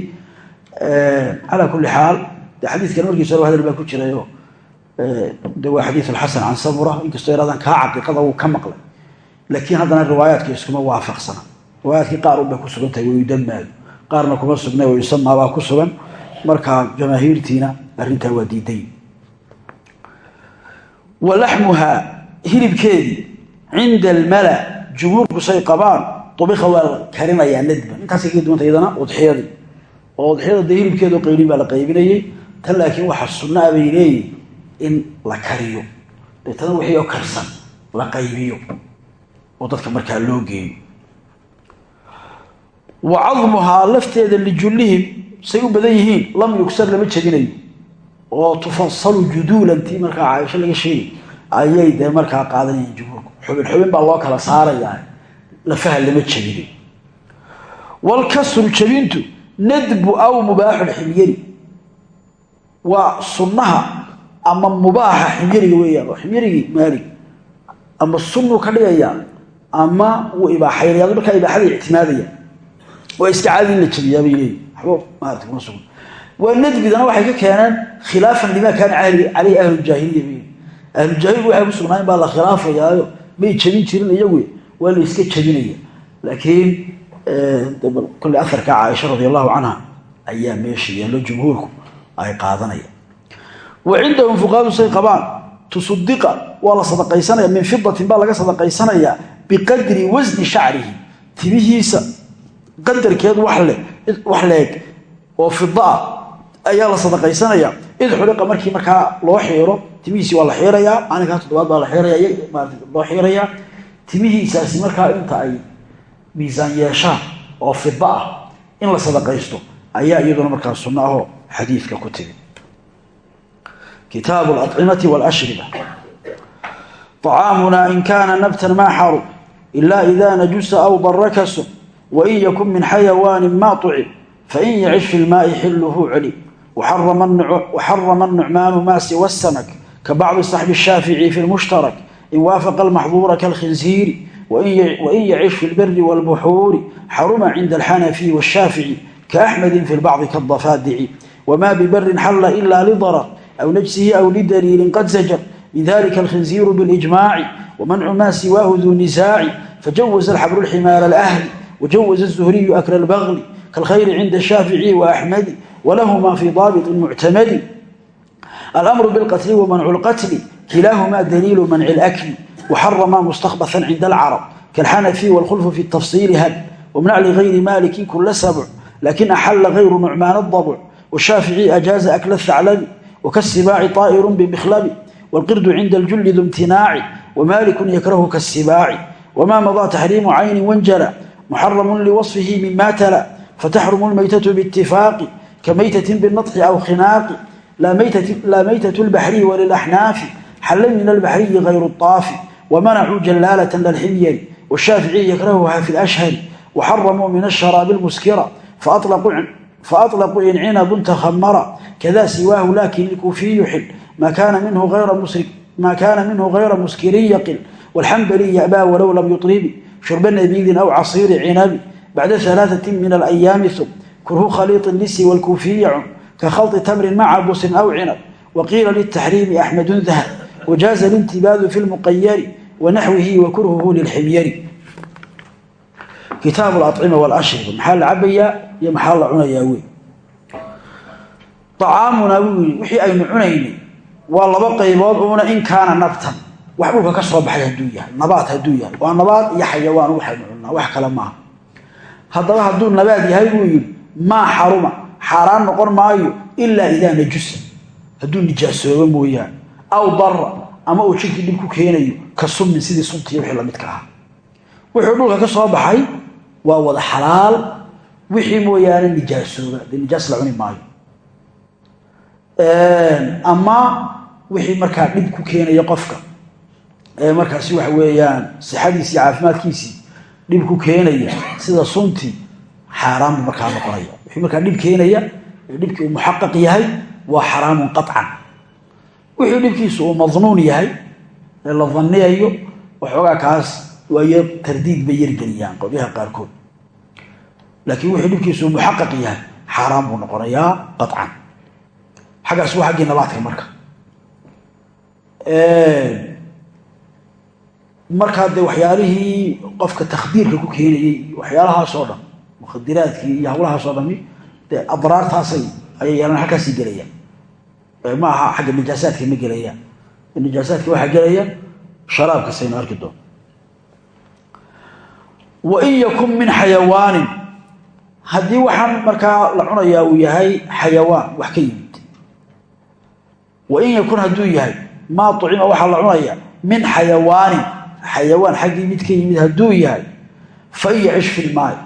Calaa kulli xaal xadiidkan markiisa hore hadal baa ku jirayo de waa xadiid alxasan can samura inkastoo yarahdaan kaa caqiiqada wuu ka maqlay. Laakiin haddana riwaayaadka iskuma waafaqsana. Riwaayaadkii qaar un bay ku sugan tahay wayudamaadu qaarna kuma sugna wayusamaabaa ku sugan. Markaa jamaahiirtiina arrintaa waa diiday. Wa laxmuhaa hilibkeedii cinda almala jumhuurku say qabaan ubika waa la karinayaa nadban. Intaasay kaga duwanta iyadana udxiyadii. Oo udxiyada dee hilibkeedao qaybin baa la qaybinayey tan laakiin waxa sunnaa bay leeyihiin in la kariyo. Deetana wixii oo karsan la qaybiyo oo dadka markaa loo geeyo. Wa cadmuhaa lafteeda lijullihim say u badan yihiin lam yugsar lama jebinayo. Oo tufasalu juduulantii markaa caaisho laga sheegay ayay dee markaa qaadanayeen jumhuurku xubin xubin baa loo kala saarayaa lafaha lama jebinayo. Walkasru jebintu nadbu aw mubaaxu ximyari. Waa sunnaha ama mubaaxa ximyariga weeyaan oo ximyarigii maalig ama sunnuu ka dhigayaa ama wuu ibaaxaynaya markaa ibaaxada ictimaadaya waa iska caadi in la jebiyaa bay leeyihiin waxba maarata kuma sugan waa nadbidana waxay ka keeneen khilaafan limaa kaana caleyhi ahlujaahiliya bay ahlujaahiligu waxay ku sugnaayen baa la khilaafayaayo may jebin jirin iyagu waa la iska jebinaya. Laakiin kolley aharka caaisha radi allahu canha ayaa meesha yaallo jumhuurku ay qaadanayaan wa cindahum fuqaadu say qabaan. Tusudiqa waa la sadaqaysanaya min fidatin baa laga sadaqaysanayaa biqadri wasni shacrihi. Timihiisa qadarkeed wax leeg. Oo fidaa ayaa la sadaqaysanaya. Id xuliqa markii markaa loo xiiro timihiisii waa la xiirayaa maalinkaa toddobaad baa loo xiirayaa timihiisaasi markaa inta ay miisaan yeeshaan oo fida ah in la sadaqaysto ayaa iyaduna markaa sunno ahoo xadiidka ku timi kitaabu alacimati walashriba طعاamuna in kaana nabtan ma xaru ila ida najusa aw darakasu wain yakun min xayawaani ma طucim fain yacish fi lmaai xiluhu celi waxarama الnucmaanu ma siwa الsamak kabacdi صaxbi الshaafici fi اlmushtarak in waafaqa almaxduura kalkhinziiri wain yacish fi lberi wاlbuxuuri xaruma cinda alxanafiyi wالshaafici kaaxmedi fi lbacdi kaadafaadici wma bibarin xalla ila lidarar aw najsihi aw lidaliilin qad zajar bidalika alkhinziiru bilijmaaci wamancu maa siwaahu duu nisaaci fajawaza alxabru lximaara alahli wajawaza azuhriyu akra albagli kaalkhayri cinda shaaficiyi waaxmedi walahumaa fii daabitin muctamadi alamru bilqatli wamancu lqatli kilaahumaa daliilu manci lakli waxaramaa mustakbathan cinda alcarab kaalxanafi waalkhulfu fi tafsiili hal wamnac ligayri maaliki kula sabc laakiin axalla gayru nucmaan adabc washaafici ajaaza akla thaclabi wakasibaaci طaa'iru bimikhlabi wاlqirdu cinda اljulli du imtinaaci wmaaliku yakrahu kaasibaaci wma madaa taxriimu cayni wanjala muxaramu liwaصfihi mima tala fataxrumu lmaytatu biاtifaaqi kamaytatin binaطxi aw khinaaqi laa maytat اlbaxriyi walilaxnaafi xalla min albaxriyi gayru الطaafi wamanacuu jalaalة lalximyari washaaficiyi yakrahuha fi اlashhari waxaramuu min الsharaabi اlmuskira faطlaquu in cinabun takhamara kada siwaahu lakin ilkuufiyu xil ma kaana minhu غayra muskirin yaqil wاlxambali yabaa walow lam yuطribi shurba nabiidin aw casiiri cinabi bacda ثalaaثaة min alayaami hum kurhu khaliiط lisi wاlkuufiyi cum ka khalطi tamrin maca busin aw cinab waqiila lلtaxriimi axmedun dahab wajaaza اlintibaadu fi اlmuqayari wanaxwihi wakurhuhu lilximyari kitaab acima wاlashriba maxaa la cabayaa iyo maxaa la cunayaa wey acaamunaa buu yidhi wixii aynu cunaynay waa laba qaybood uuna in kaana nabtan. Wax dhulka ka soo baxay hadduu yahay nabaad hadduu yahay. Waa nabaad iyo xayawaan waxaynu cunnaa wax kale maaha haddaba hadduu nabaad yahay buu yidhi maa xaruma xaaraan noqon maayo ilaa idaa najusa. Hadduu nijaasoobo mooyaane aw darra ama uu jirkii dhib ku keenayo ka sumin waa wada xalaal. Wixii mooyaane nijaasooba dee nijaas la cuni maayo. Ama wixii markaa dhib ku keenaya qofka. Ee markaasi waxa weeyaan sixadiisii caafimaadkiisii dhib ku keenaya sida suntii xaaraan buu markaa noqonaya. Wixii markaa dhib keenaya ee dhibkii uu muxaqaq yahay waa xaraamun qaطcan wixii dhibkiisu uu madnuun yahay ee la daniyayo waxoogaa kaas waayo tardiid bay yargeliyaan qolyaha qaarkood. Laakiin wixii dhibkiisu muxaqaq yahay. Xaaraan buu noqonayaa qaطcan xaggaas waa xaggii nabaadka marka. Markaa dee waxyaalihii qofka takhdiirka ku keenayey waxyaalahaasoo dhan mukhadiraadkii iyo hawlahaasoo dhami dee adraartaasay ayay yeelan halkaasii gelayaan. Ma aha xagga nijaasaadka ma gelayaan. Nijaasaadka waxaa gelaya sharaabkasaynu arki doon wain yakun min xayawaanin. Haddii waxaan markaa la cunayaa uu yahay xayawaan wax ka yimid. Wain yakun hadduu yahay maa ucima waxaa la cunaya min xayawaanin. Xayawaan xaggii mid ka yimid hadduu yahay fain yacish fi lmaai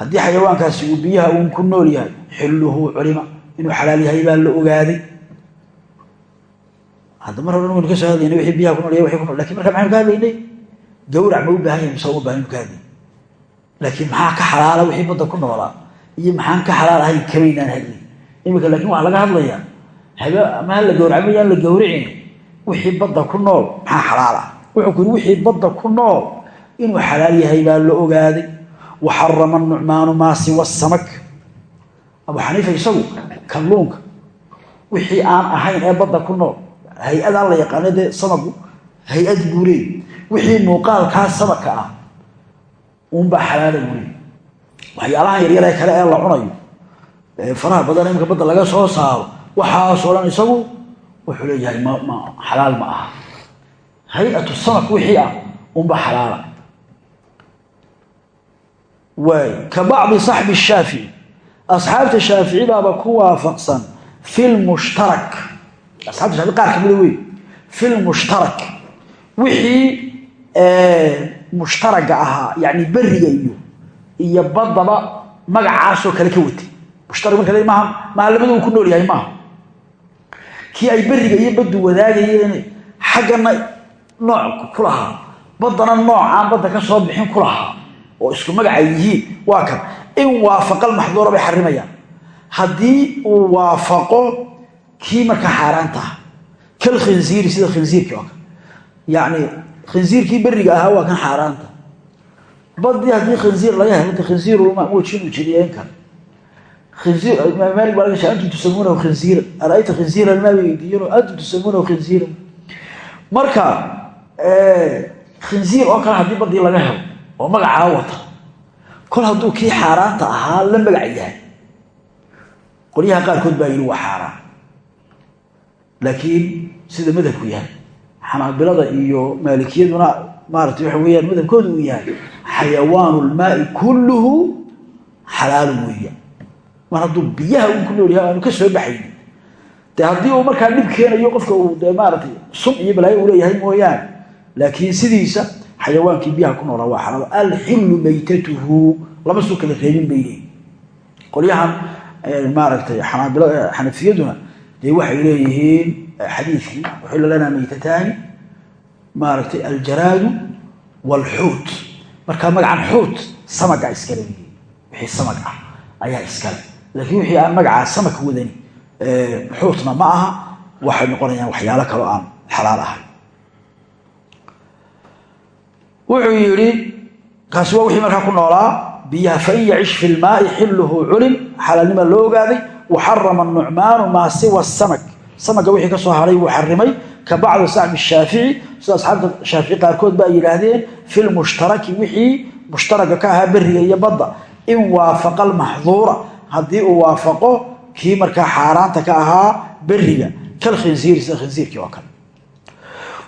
haddii xayawaankaasi uu biyaha uun ku nool yahay xilluhu culima. Inuu xalaal yahay baa la ogaaday. Hadda mar hore ka soo hadlayna wixii biyaha ku nool yahay wixii ku nool laakiin marka maxaynu ka hadlaynay gawrac ma u baahan yahay laakiin maxaa ka xalaala wixii badda ku noolaa? Iyo maxaan ka xalaal ahayn kamaynaan hadlay imika laakiin waxaa laga hadlayaa habe ama ha la gawracma yaan la gawricin wixii badda ku nool maxaa xalaal ah wuxuu ku yidhi wixii badda ku nool inuu xalaal yahay baa la ogaaday. Waxarama nucmaanu maa siwa samak abu xaniifa isagu kalluunka wixii aan ahayn ee badda ku nool hay'adaan la yaqaano dee samaku hay'ad buu leey wixii muuqaalkaa samaka ah uunbaa xalaala buu leey waxyaalahan yaryaree kale ee la cunayo faraha badan imika badda laga soo saaro waxaasoo dhan isagu wuxuu leeyahay xalaal ma aha. Hay'atu wixii ah unbaa xalaala. Waay ka bacdi saxbi shaafici asxaabta shaafici baaba ku waafaqsan fi lmushtarak asxabta shaafici qaar kamida wey. Fi lmushtarak wixii mushtaraga ahaa yacni beriga iyo iyo baddaba magacaasoo kale ka watay mushtari marka maaha maaha labada uu ku nool yahay maaha kii ay beriga iyo baddu wadaagayeen xaggana nooc ku lahaa. Baddana noocaan badda ka soo bixin ku lahaa. Oo isku magaca yihiin. Waa kan. In waafaqal maxduura bay xarimayaan haddii uu waafaqo kii markaa xaaraantaha kal khinziiri sida khinziirkii oo kale. Yacni khinziirkii beriga ahaa waa kan xaaraanta. Badii haddii khinziir laga helo baa laga sha antum tusamuunahu khinziira ara'ayta khinziira maa weydiiyano antum tusamuunahu khinziira marka khinziir oo kale haddii badii laga helo oo magacaa wata kol hadduu kii xaaraanta ahaa la magac yahay. Qolyaha qaarkood baa yidhi waa xaaraan. Laakiin sida madhabku yahay xanaabilada iyo maalikiyaduna maarata waxa weyaan madhabkooda uu yahay xayawaanu lmaai kulluhu xalaalun weeya. Mar hadduu biyaha uu ku nool yahay aanu ka soo baxaynin de haddii uu markaa dhib keenayo qofka uu de maaratay sun iyo balaayo uu leeyahay mooyaane laakiin sidiisa xayawaankii biyaha ku noolaa waa xalaal. Alxillu maytatuhu lama soo kala reebin bay leeyihiin qolyahan maaragtay xanafiyaduna dee waxay leeyihiin xadiidkii uxilla lanaa maytataani maaragtay aljaraadu waalxuut markaa magacan xuut samaga iskale wixii samag ah ayaa iskale laakiin wixii aan magacaa samak wadani xuutna ma aha waxay noqonayaan waxyaalo kaloo aan xalaal ahay. Wuxuu yidhi kaasi waa wixii markaa ku noolaa biyaha fain yacish fi lmaai xilluhu culim xalaalnima loo ogaaday waxarama nucmaanu maa siwa samak samaga wixii ka soo haray buu xarimay ka bacdi sacbi shaafici sida asxaabta shaafici qaarkood ba ay yidhaahdeen fi lmushtaraki wixii mushtaraga ka ahaa beriga iyo badda. In waafaqa almaxduura haddii uu waafaqo kii markaa xaaraanta ka ahaa beriga kalkhinsiiri sida khinsiirkii oo kale.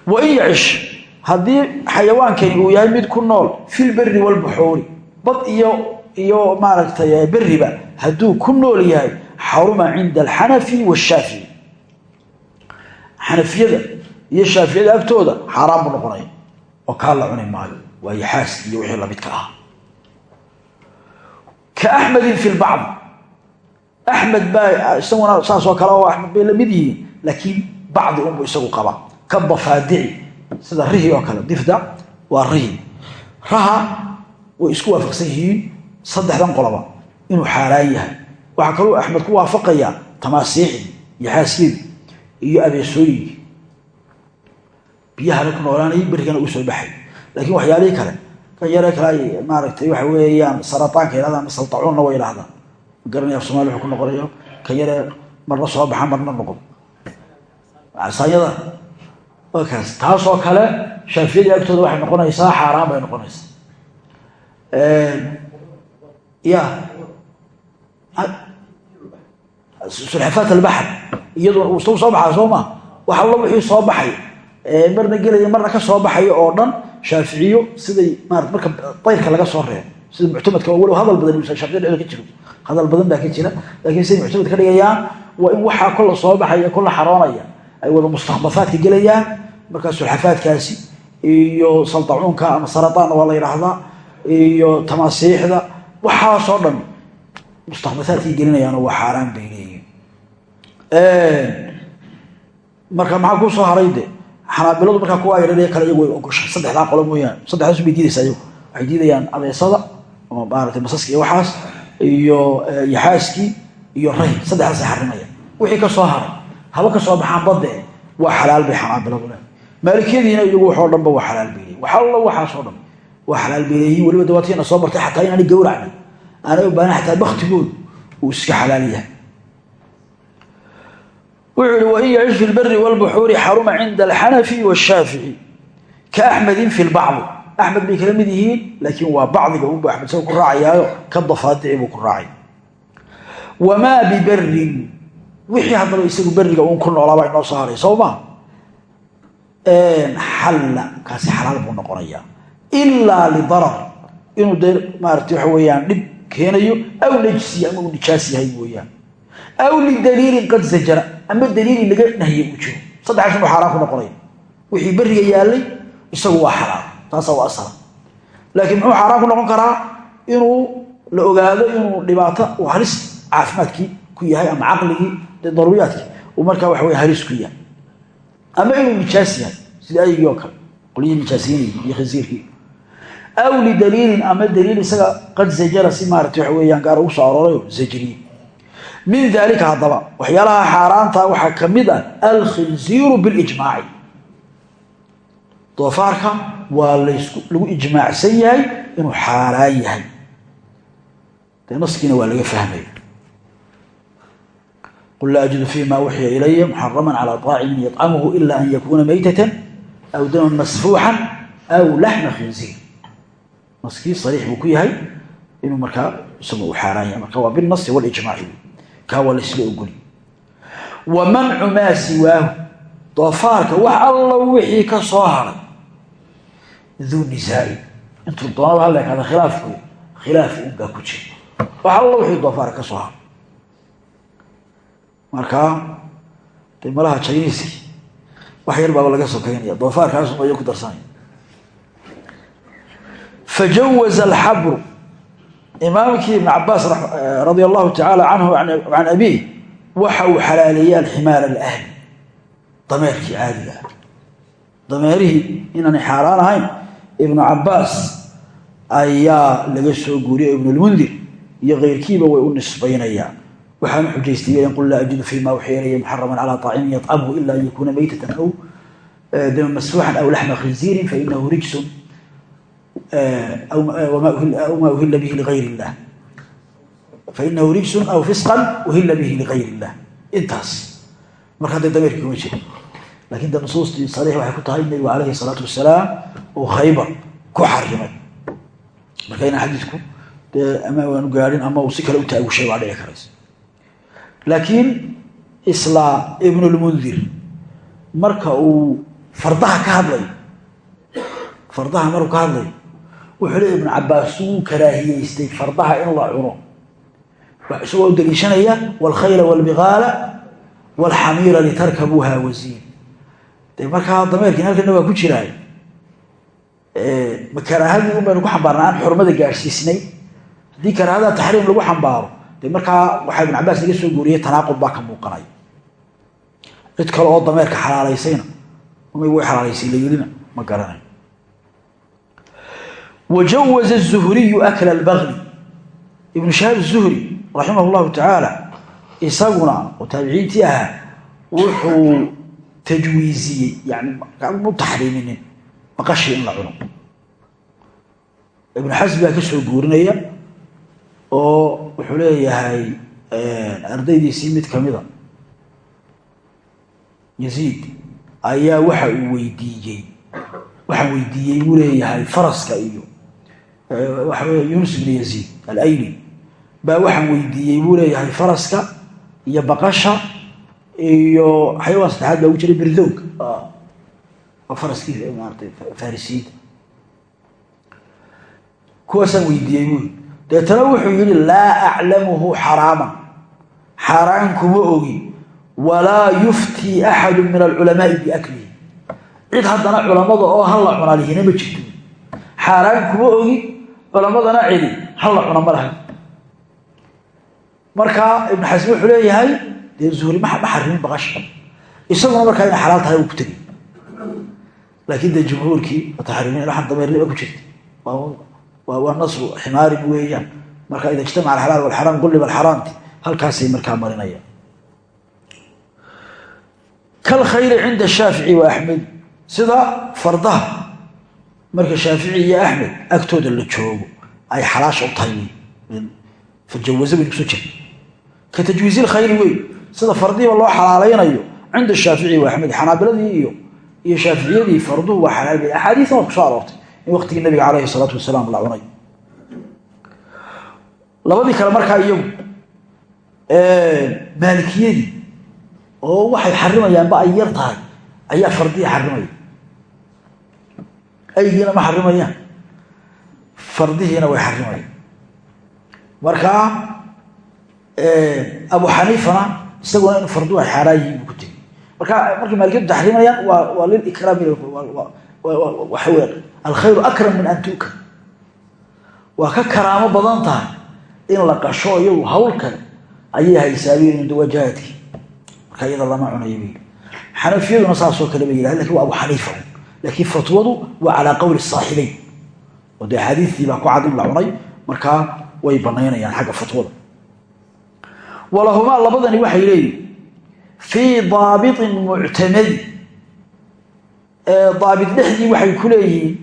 Wain yacish haddii xayawaankani uu yahay mid ku nool filberi walbuxuuri bad iyo maaragtay beriba hadduu ku nool yahay xaruma xanafiyada iyo shaafiyada agtooda xaaraan buu noqonaya. oo kaa la cuni maayo. waa yaxaaski iyo wixii lamidka ah. Ka axmedin fi lbacd axmed baa isaguna saasoo kale oo axmed bay la mid yihiin laakiin bacdi unbuu isagu qaba ka dafaadici sida rihi oo kale difda waa rihi. Raha way isku waafaqsan yihiin saddexdan qoloba inuu xaaraan yahay. Waxaa kaluu axmed ku waafaqayaa tamaasiixdii iyo iyo abeesooyinkii biyahana ku noolaanayay berigana uu soo baxay. Laakiin waxyaalihii kale kan yaree kale ay maaragtay waxa weeyaan sarataanka yidhahdaan ama saltacuunna way yidhahdaan garanaya af somali wuxuu ku noqonayo kan yaree marna soo baxa marna noqon casaanyada waa kaas taasoo kale shaafiyadii agtooda waxay noqonaysaa xaaraan bay noqonaysaa. Ya sulxafaat albaxr iyaduna uu soo baxaa soo maa wax alla wixii soo baxay. Marna gelaya marna ka soo baxayo oo dhan shaaficiyo siday marat marka dayrka laga soo reebo. Sida muctamadka walow hadal badan shaafiya dhexda ka jiro. Hadal badan baa ka jira. Laakiin siday muctamad ka dhigayaan waa in iyo saldacuunka ama sarataanna waa la yidhaahdaa iyo tamaasiixda waxaasoo dhan mustaqbafaadkay gelinayaanoo waa xaaraan bay leeyihiin marka maxaa kuu soo haray de? Xanaabiladu markaa kuwa yareerya kale iyagu way ogoshay saddexdaa qolo mooyaane saddexdaas bay diidaysaa iyagu. Waxay diidayaan abeesada ama maaragtay masaska waxaas iyo yaxaaskii iyo ray saddexdaasay xarimayaan wixii ka soo haray haba ka soo baxaan badde waa xalaal bay xanaabiladu le maalikiyadiina iyagu waxoo dhanba waa xalaal bay leeyihiin wax alla waxaasoo dhan waa xalaal bay leeyihiin weliba soo bartay xataa inaanay gowracna aanay u xataa baktigoodu uu iska xalaal yahay wuxuu yihi wain yacish fi lberi wاlbuxuuri xaruma cinda alxanafi washaafici ka axmedin fi lbacdi axmed bay kala mid yihiin laakiin waa bacdiga unbu axmed isaga ku raacayaayo ka dafaadici buu ku raacay. Wamaa biberin wixii haddaba isagu beriga uun ku noolaabaa inoo soo haray soo maa xalla kaasi xalaal buu noqonayaa. Ilaa lidarar inuu dee maarata waxa weeyaan dhib keenayo aw najsiya ama uu nijaas yahay mooyaan aw lidaliilin qad zajara ama daliili laga nahye uu jiro. Saddexaas inuu xaaraan ku noqonaya. Wixii beriga yaallay isagu waa xalaal. Taasa waa asala laakiin muxuu xaaraan ku noqon karaa inuu la ogaado inuu dhibaato uu halis caafimaadkii ku yahay ama caqligii daruuriyaadkii uu markaa waxa wey halis ku yahay. Ama inuu nijaas sida aygii oo kale. Qolyihii nijaasiinayay iyo khinsiirkii aw lidaliilin ama daliil isaga qad zajara si maarata waxa weeyaan gaar ugu soo aroorayo zajriye min daalika haddaba waxyaalaha xaaraanta waxaa ka mid ah alkhinziiru bilijmaaci. Doofaarka waa lagu ijmaacsan yahay inuu xaaraan yahay. Dee naskiina waa laga fahmaya qul laa ajidu fii ma uxiya ilaya muxaraman calaa طaacimin yطcamuhu ila an yakuuna maytatan aw daman masfuuxan aw laxma khinziir. Naskii sariix buu ku yahay inuu markaa isagu uu xaaraan yahay. Marka waa binasi walijmaaci kaa waa laysla ogoli wa mancu maa siwaahu. Doofaarka wax alla wixii ka soo haray. Duu nisaai. Intuu doonaba hal ekaada khilaaf unbaa ku jira. Wax alla wixii doofaarka ka soo haray. Markaa de malaha wax yar baaba laga sokaynaya doofaarkaasuma iyo ku darsanaya fajawaza alxabru imaamkii ibn cabaas radia allahu tacaala canhu can abiih waxa uu xalaaleeyey alximaar alahli. Dameerkii caadiga ah dameerihii inaanay xaaraan ahayn ibnu cabaas laga soo guuriyay ibnulmundir iyo keyrkiiba way u nisbaynayaan. Waxaanu xujaystayeen qul laa ajidu fii ma uxiya muxaraman calaa طaacimin yطcamhu ila an yakuuna aw dama masfuuxan aw laxma khinziirin fainahu rijsun ma uhila bihi ligayr اllah fainahu rijsun aw fisqan uhila bihi ligayr اllah intaas marka hadda dameerkii kuma jiro lakin de nusuustii sariix waxay ku tahay nebigu alayhi الsalaatu wasalaam uu khaybar ku xarimay marka inaan xadiidku dee ama waanu gaadhin ama uu si kale u taagushay waa dhici karaysa laakiin isla ibnulmundir marka uu fardaha ka hadlayo fardaha markuu ka hadlayo wuxuu leey ibnu cabaas wuu karaahiyeystay fardaha in la cuno. Isagoo u daliishanaya waalkhayla waalbiqaala waalxamiira litarkabuuha wasiin de markaa dameerkiin halkana waa ku jiraay ma karaahadii un ku xambaarna aan xurmada gaadhsiisnay haddii karaahada taxriim lagu xambaaro de markaa waxaa ibn cabaas laga soo guuriyey tanaaqud baa ka muuqanaya cid kale oo dameerka xalaalaysayna way xalaalaysay layelina ma garanayo wajawaza الzuhriyu akla اlbagli ibnu shahaab الzuhri raximah اllahu tacaala isaguna oo taabiciintii ahaa wuxuu tajwiiziyey yani mu taxriiminin maqashii in la cuno ibnu xasm baa ka soo guurinaya oo wuxuu leeyahay ardaydiisii mid kamida yaziid ayaa waxa uu weydiiyey waxaan weydiiyey buu leeyahay faraska iyo waxa wey yunus ibn yaziid alayli baa waxaan weydiiyey buu leeyahay faraska iyo baqasha iyo xayawaan saddexaad baa ugu jiray birdoog waa faraskii maarata farisiyiinta kuwaasaan weydiiyey buui deetana wuxuu yidhi laa aclamuhu xaraaman xaaraan kuma ogi walaa yuftii axadu min alculamaai biaklihi. Cid haddana culammada oo hal la cunaa lihina ma jirto. Xaaraan kuma ogi culammadana cidi hal la cuna ma laha. Markaa ibnu xasim wuxuu leeyahay dee zuhri ma xarimin baqasha. Isaguna markaa inay xalaal tahay uu ku tegay laakiin dee jumhuurkii taxriimin waxaan dameernima ku jirta waa nasru ximaarin weeyaan. Marka ida ijtamaca alxalaal walxaraam gulliba alxaraamti halkaasay markaa marinayaan. Kalkhayri cinda shaafici wa axmed. Sida fardaha marka shaafici iyo axmed agtooda la joogo ay xalaasha u tahay fajawaza baynu ku soo jirna ka tajwiizi lkhayri wey sida fardihiba loo xalaalaynayo cinda shaafici axmed xanaabiladii iyo shaaficiyadii farduhu waa xalaal bay axaadiisna waad ku soo aroortay in waqtigii nabiga calayhi salaatu wasalaam la cunay. Labadii kale markaa iyagu maalikiyadii oo waxay xarimayaanba ay yar tahay ayaa fardiya xarimaya aygiina ma xarimayaan. Fardihiina way xarimayaan. Markaa abu xaniifana isaguna in farduhu ay xaaraan yihiin buu ku tegey. Marka markay maalikiyadu taxriimayaan waa lilikraami waxa weya alkhayru akram min an tu'kal. Waa ka karaamo badan tahay in la qasho iyagu hawl kale ayay haysaabiyen dawajahaadkii marka iyada lama cunayo xanafiyaduna saasoo kale laakiin waa abu xaniifa laakiin fatwadu waa calaa qowli saaxibayn oo dee axaadiistii baa ku cad in la cunay markaa way banaynayaan xagga fatwada. Walahumaa labadani waxay leeyihiin fii daabitin muctamadi daabit dhexdii waxay ku leeyihiin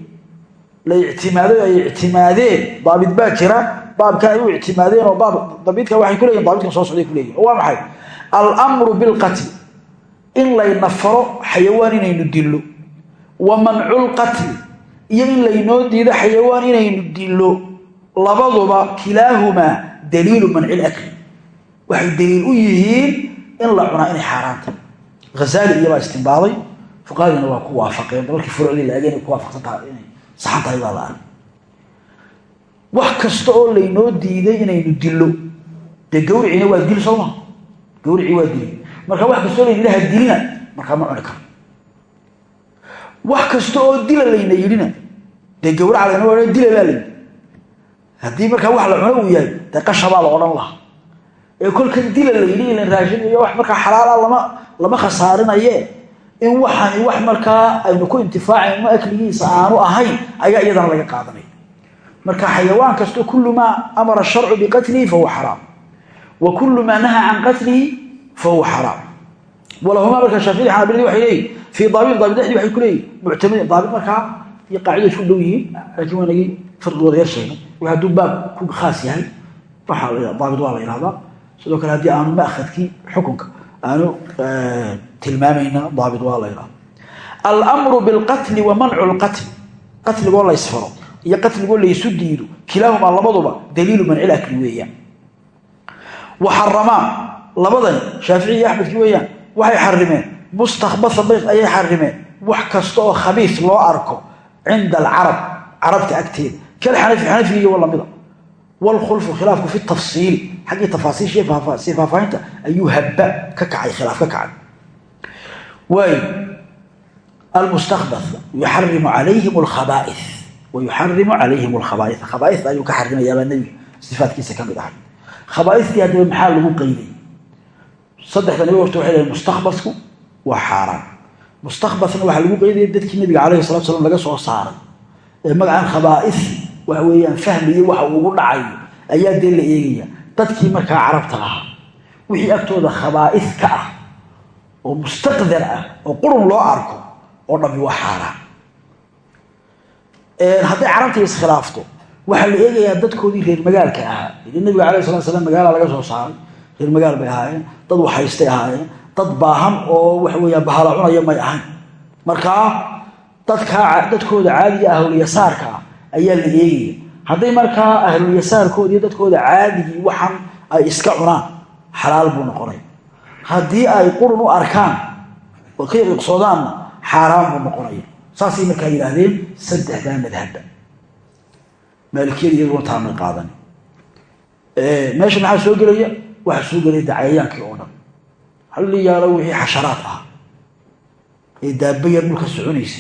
la ictimaaday ay ictimaadeen daabit baa jira baabka ay u ictimaadeen oo baab dabiidka waxay kuleyihin daabitkan soo socday kuleyihin oo waa maxay? Almru bilqatli in layna faro xayawaan inaynu dillo wa manculqatli iyo in laynoo diido xayawaan inaynu dillo labaduba kilaahumaa daliilu manci lakli waxay daliil u yihiin in la cunaa inay xaaraanta. Hazaali iyobaa istimbaaday fuqahadina waa ku waafaqeen. Dabalkii furucdii la inay ku waafaqsan tahay inay saxan tahay baa la arag wax kasta oo laynoo diiday inaynu dillo dee gawriciina waa dil soo maa gawricii waa dili marka dilina markaa ma cuni karo wax kasta oo dila layna yidhina. Dee gawraca layna waa dila baa layidhi haddii markaa wax la cuno uu yahay dee qashabaa la odhan lahaa. Ee kolkan dila la yidhi ilan raashin iyo wax markaa xalaala lama lama khasaarinaye. In waxani wax markaa aynu ku intifaacayno akligiisa aanu ahayn ayaa iyadana laga qaadanaya marka xayawaan kasto kulu maa amara sharcu biqatlihi fahuwa xaraam. Wa kulu maa nahaa can qatlihi fahuwa xaraam. Walahumaa marka shaafici xanabiladi waxay fii daabit daabit dhexdii waxay ku leeyihiin muctamadin daabit markaa iyo qaacida isku dhow yihiin laakiin waa nagii farqigooda yar sheegnay w hadduu baab ku khaas yahay waxaa la daabit waa la yihahdaa sidoo kale haddii aanu maakadkii xukunka aanu tilmaamayna daabit waa la yihahda almru bilqatli wa mancu lqatl qatligoo la ysfaro iyo qatligoo laysu diido. Kilaahumaa labaduba daliilu mancil akli weeyaan. Wa xaramaa labadani shaafici iyo axmedkii weeyaan waxay xarimeen mustakbasa bayt ayay xarimeen wax kasta oo khabiis loo arko cinda alcarab carabta agteeda kalxanafi xanafiga iyo lamida wlkhulfu khilaafku fi tafsiili xaggii tafaasiisha si faahfaahinta ayuu habba ka kacay khilaaf ka kacay waay almustakbas yuxarimu calayhim alkhabaa'i wayuxarimu calayhim alkhabaa'i khabaaista ayuu ka xarimayaabaa nebiga sifaatkiisa ka mid ahay khabaaistii haddaba maxaa lagu qeyday saddexda nabi horta waxay leeyiin mustakbasku waa xaaraan. Mustakbasna waxaa lagu qeydaya dadkii nabiga calayhi salatu slam laga soo saaray. Ee magacan khabaa'is waxa weeyaan fahmiyo waxa ugu dhacayo ayaa dee la eegaya. Dadkii markaa carabta lahaa. Wixii agtooda khabaa'is ka ah oo mustaqdar ah oo qurun loo arko oo dhammi waa xaaraan. Hadday carabtii iskhilaafto waxaa la eegayaa dadkoodii reer magaalka ahaa. Nabiga calai sala slam laga soo saaray. Reer magaal bay ahaayeen dad waxhaystay ahaayeen dad baahan oo waxa weeyaan bahala cunaya may ahayn. Markaa dadkaa dadkooda caadiga ahlulyasaarka ah ayaa la eegaya hadday markaa ahlulyasaarkooda iyo dadkooda caadigii waxan ay iska cunaan xalaal buu noqonay. Haddii ay qurun u arkaan oo ka iqsoodaanna xaaraan buu noqonaya saasay markaa yidhaahdeen saddexdaa madhabba maalikiyada iyaguna taamay qaadan. Meesha maxaa soo gelaya? Waxaa soo gelaya dacayayaankii oo dhan halli yaalo wixii xasharaad ah. Ee daabayar dhulka soconaysa.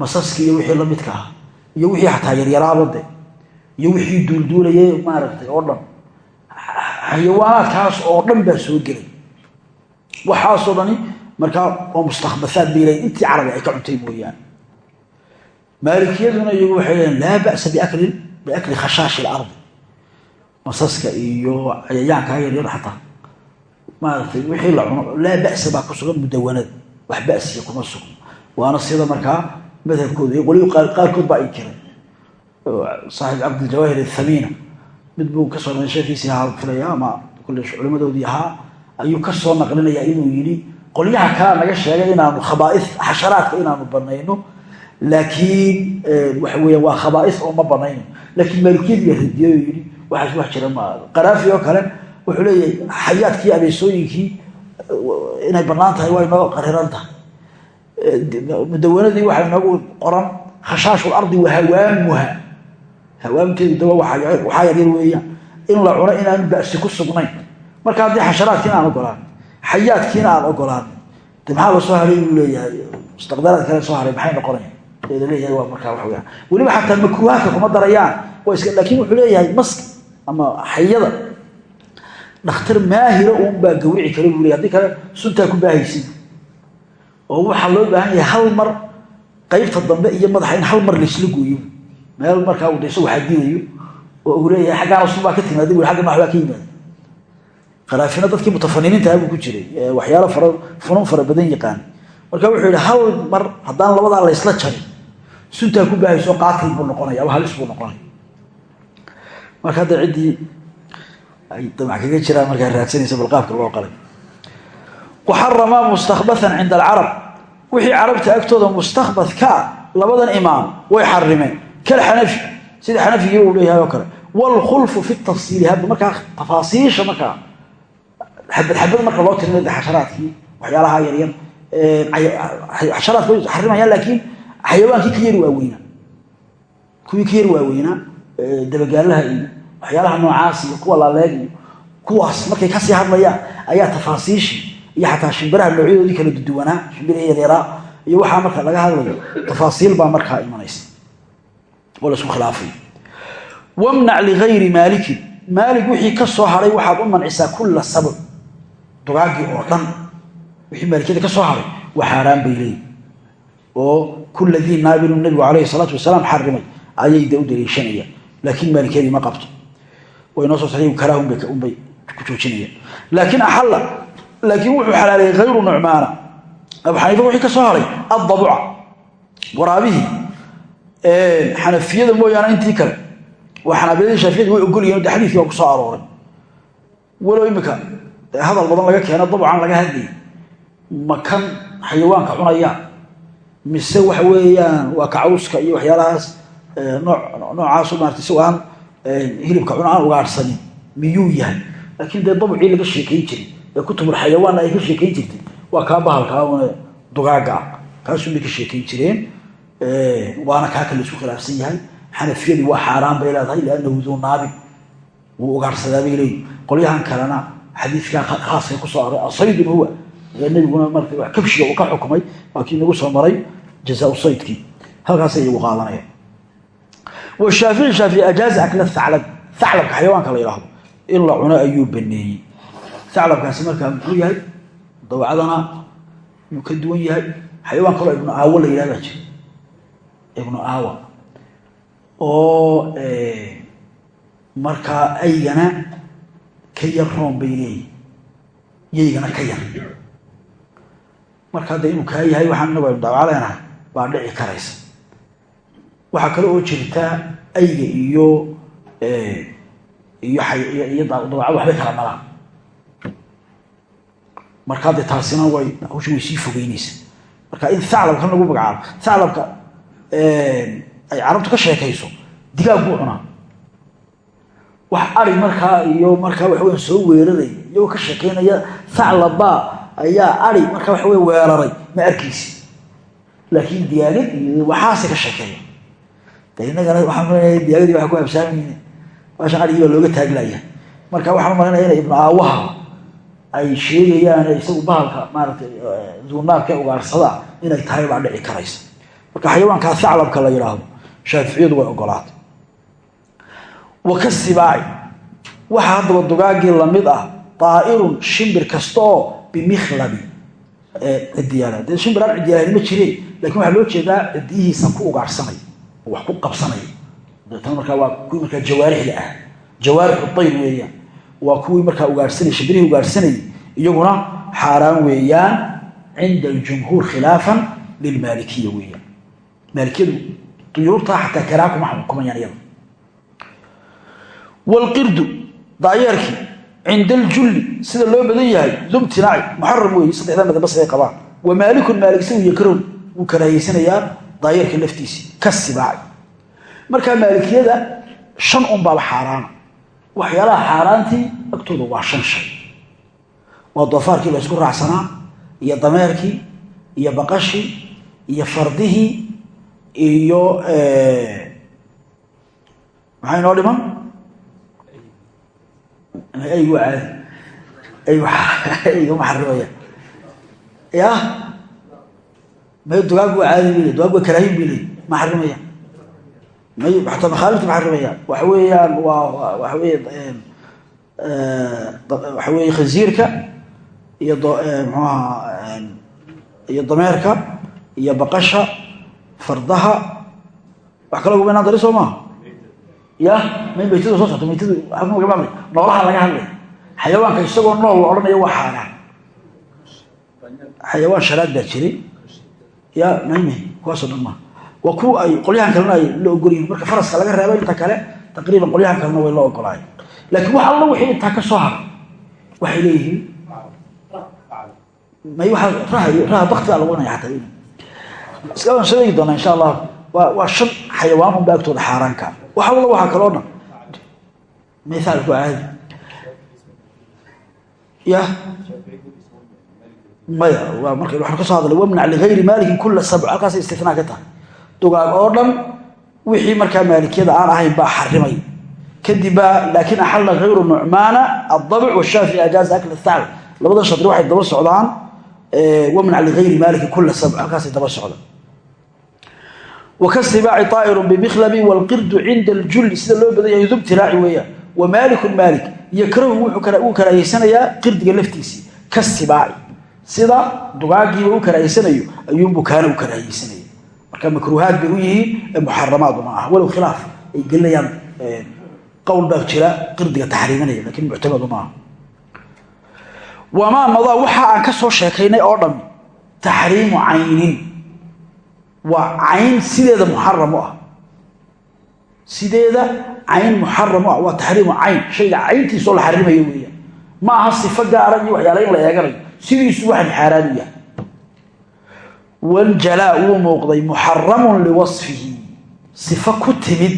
Masaskii iyo wixii lamidka ah. Iyo wixii xataa yaryaraabade iyo wixii duulduulayay maaragtay oo dhan. Xayawaanaadkaas oo dhan baa soo gelay. Waxaasoo dhani markaa oo mustakbasaad bay intii carabi ay ka cuntay mooyaane. Maalikiyaduna iyagu waxay leeyiin laa ba'sa biakli biakli khashaashi ilardi masaska iyo cayayaankaa yaryar xataa maaragtay wixii la cuno laa ba'sa baa ku sugan mudawanada wax ba'siya kuma sugno waana sida markaa madhabkooda iyo qoliyo qaarkood baa ay jiray. Saaxib cabdiljawaahir athamiina mid buu ka soo naqlay sheekiisii ahaa filaya ama kulle culimadoodii ahaa ayuu ka soo naqlinayaa inuu yidhi qolyaha kalea naga sheegay inaanu khabaa'is xasharaadka inaanu banayno laakiin waxa weeyaan waa khabaa'is oo ma banayno laakiin maalikiyadii la radiyay yidhi waxaas wax jira ma qaraafi oo kale wuxuu leeyahay xayaadkii abeesooyinkii inay bannaan tahay waa inoo qariran tahay. Mudawanadii waxaa inoogu qoran khashaashu lardi wa hawaamteedu daba waxaa yaryar weeyaan. In la cuno inaan ba'si ku sugnayn. Marka haddii xasharaadkiina aan ogolaan xayaadkiina aan ogolaan de maxaa la soo haray inuu leeyahay? Mustaqbalaad kale soo haray maxay noqonaya leeyahay waa markaa wax weyaan weliba xataa makruuhaadka kuma darayaan. Waa iska laakiin wuxuu leeyahay maska ama xayada dhakhtar maahira uunbaa gawrici kara buu le haddii kale ku baahaysid. Oo waxaa loo baahan yahay hal mar qaybta dambe iyo madaxa in hal mar laysla gooyo. Meel markaa uu isagu xadinayo oo uu leeyahay xaggaana sun baa ka timaada bu agga maxbaa ka yimaada qaraafina dadkii mutafaniniintaha buu ku jiray. Waxyaalo funun fara badan yaqaan. Marka wuxuu yidhi hal mar haddaan labadaa laysla jarin suntaa ku baahayso qaatil buu noqonaya ama halis buu noqonaya. Marka hadda ciddii ay damac kaga jiraan markaa raadsanaysa balqaabka loo qalay. Waxarama mustakbathan cinda alcarab wixii carabta agtooda mustakbat ka ah labadan imaam way xarimeen kalxanafi sida xanafigii uu leeyahay oo kale. Waalkhulfu fi tafsiili hadda markaa tafaasiisha markaa xabad xabad marka loo tirinayo xasharaadkii waxyaalaha yaryar xasharaadka way xarimayaan laakiin xayawaankii ka yar waaweynaa kuwii ka yar waaweynaa dabagaalaha iyo waxyaalaha noocaas iyo kuwa laaleeg iyo kuwaas markay ka sii hadlayaan ayaa tafaasiishii iyo xataa shimbiraha noocyadoodii kala duduwanaa shimbirihii yaryaraa iyo waxaa marka laga hadlayo tafaasiil baa markaa imanaysa. Oo la isku khilaafay. Wamnac ligayri maalikin. Maalig wixii ka soo haray waxaad u mancisaa kulla sabc dugaagii oo dhan wixii maalikiyada ka soo haray waa xaaraan bay leeyihiin oo kulla dii naabinu nabigu calayhi salaatu wasalaam xarimay ayay de u daliishanayaan laakiin maalikiyadii ma qabto way noo soo saxiy karaahunbay ku joojinayaan laakiin axalla laakiin wuxuu xalaaleeyey hayru nucmaana. Abu xaniifa wixii ka soo haray addabuca waraabihii xanafiyada mooyaane intii kale. Waa xanaabiladii shaaficiyadi way ogolyihin de xadiiskii waa ku soo arooray. Walow imika hadal badan laga keeno dabcan laga hadlayay makan xayawaanka cunaya? Mise waxa weeyaan waa kacawska iyo waxyaalahaas noocaasu maarata isagoo aan hilibka cuna aan ugaadhsanin miyuu yahay? Laakiin dee dabcii laga sheekayn jiray. Ee kutubul xayawaanna ay ka sheekayn jirtay. Waa kaa bahalkaa dugaaga. Ah kaasuu bay ka sheekayn jireen. Waana kaa kale isku khilaafsan yahay. Xanafiyadii waa xaaraan bay leedahay liannahu duu naabin wuu ugaarhsadaa bay leeyihi qolyahan kalena xadiidkaa khaaska ku soo aray asaydun huwa. Nabiguna marka kabshiga uu ka xukumay waa kii nagu soo maray jazaa saydkii. Halkaasay iyagu qaadanayaan washaafici shaafici ajaaza akla thaclab thaclabka xayawaanka la yidhaahdo in la cuno ayuu baneeyey thaclabkaasi markaa muxuu yahay dawacdana yuu ka duwan yahay xayawaan kaloo ibnu aawo la yidhahdaa jira ibnu aawa oo markaa aygana ka yar roon bay leeyihiin yaygana ka yar marka hadda inuu kaa yahay waxaan inagu baa dhici karaysa waxaa kale oo jirta ayga iyo iyo iyo dawacad waxbay kala malaan. Markaa dee taasina way hawsha way sii fogeynaysa. Marka in thaclabka lagu magacaabo thaclabka ay carabtu ka sheekayso digaag buu cunaa. Wax ari markaa iyo markaa waxaweya soo weeraray iyagoo ka sheekeynaya thaclaba ayaa ari markaa waxa wey weeraray ma arkaysi laakiin diyaagad iyo waxaase ka sheekeeya malanaya diyaagadii waxa ku habsaamayne baashan arigii looga taaglaya. Marka waxaan malanaya ina ibnu aawaha ay sheegayaan isagu bahalka maaratay duunaarka ugaarsada inay tahay baa dhici karaysa. Marka xayawaankaa thaclabka la yidhaahdo shaaficiyadu way ogolaatay wa ka sibaaci waxaa haddaba dugaagii la mid ah daa'irun shimbir kasta oo bimikhlabi cidiyaala dee shimbir aan cidiyaalaani ma jireen laakiin waxaa loo jeedaa cidiyihiisa ku ugaarhsanay oo wax ku qabsanaya deetana markaa waa kuwii markaa jawaarixda ah. Jawaarixu dayr weeyaan. Waa kuwii markaa ugaarhsanay shimbirihii ugaarhsanayay iyaguna xaaraan weeyaan cinda aljumhuur khilaafan lilmaalikiya weeyaan. Maalikiyadu duyuurtaa xataa karaa kuma xukumayaan iyada wlqirdu daayeerkii cinda aljulli sida loo badan yahay dumtinaaci muxaram weeye saddexdaa madabas ay qabaan? Wa maalikun maalik isagu yakrown wuu karaahiysanayaa daayeerka laftiisii ka sibaaci markaa maalikiyada shan un baaba xaaraana waxyaalaha xaaraantii agtooda waa shan shay waa doofaarkii la ysku raacsanaa iyo dameerkii iyo baqashii iyo fardihii iyo maxaa inoo dhiman aygu caadi aygu maxarimaya ya may dugaag waa caadi bay dugaag waa karaahin leey ma xarimaya. May ataa makhaalifta ma xarimaya. Waxa weeyaan waa waxa weya waxa weeye khansiirka iyo mxuaha iyo dameerka iyo baqasha fardaha. Wax kalo gubanaan dari soo maaha ya may maytadu soo socto maytadu noolaha laga hadlay. Xayawaanka isagoo nool la odhanayo waa xaaraan. Xayawaan baa jiray ya mayme kuwaasoo dhan maa waa kuwa ay qolyahan kalena ay la ogolyihin marka faraska laga reebo inta kale taqriiban qolyahan kalena way la ogolaayeen laakiin wax alla wixii intaa ka soo haray waxay leeyihiin may waa raha bakti baa lagu cunaya ataa iska waan soo eegi doonaa insha allah waa shan xayawaan unba agtooda xaaraanka. Wax alla waxaa kaloo dhan. Mithaalku caadi ya maya waa marka waxaan ka soo hadlay wamnac ligayri maalikin kula sabc halkaasay istinaa ka tahay. Dugaag oo dhan wixii markaa maalikiyada aan ahayn baa xarimay. Kadibba laakiin axalla hayru nucmaana adabc washaafici ajaaza akl haal labada shari waxay daba socdaan wamnac ligayri maalikin kula sabc halkaasay daba socdaan. Wakasibaaci aa'iru bimikhlabi wlqirdu cinda ljulli sida loo badan yahay dub tiraaci weeyaan wamaalikun maalik. Yakrahu wuxuu uu karaahyeysanayaa qirdiga laftiisii. Kasibaaci sida dugaagiiba u karaahaysanayo ayuunbuu kaana u karaahayeysanaya marka makruuhaad bay u yihiin ee muxaramaadu ma aha. Walow khilaaf ay gelinayaan qowl baa jira qirdiga taxriiminaya lakiin muctamadu maaha wamaa madaa waxa aan ka soo sheekaynay oo dhami taxriimu caynin. Waa cayn sideeda muxaram ah. Sideeda cayn muxaram ah waa taxriimu cayn. Shayga cayntiisoo la xarimayo weeyaan. Ma aha sifo gaara iyo waxyaala in la eeganayo sidiisu waxan xaaraan u yahay waljalaa wuu muuqday muxaramun liwasfihi. Sifo ku timid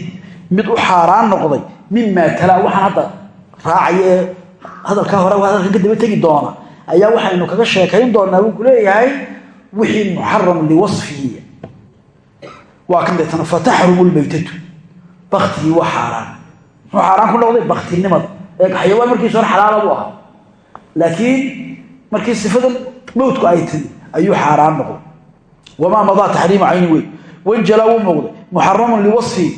mid u xaaraan noqday mimaa talaa waxaan hadda raacaya ee hadalkaa hore hadalkan ka daba tegi doona. Ayaa waxaynu kaga sheekayn doonaa wuu ku leeyahay wixii muxaram liwasfihi. Waa kan deetana fataxrumu lmaytatu baktigii waa xaaraan. Muxuu xaaraan hore xalaala ahaa. Laakiin markii sifada mowtku ay timi ayuu xaaraan noqday. Wamaa madaa taxriimu cayni wey wanjalaa wuu muuqday muxaramun liwasfihi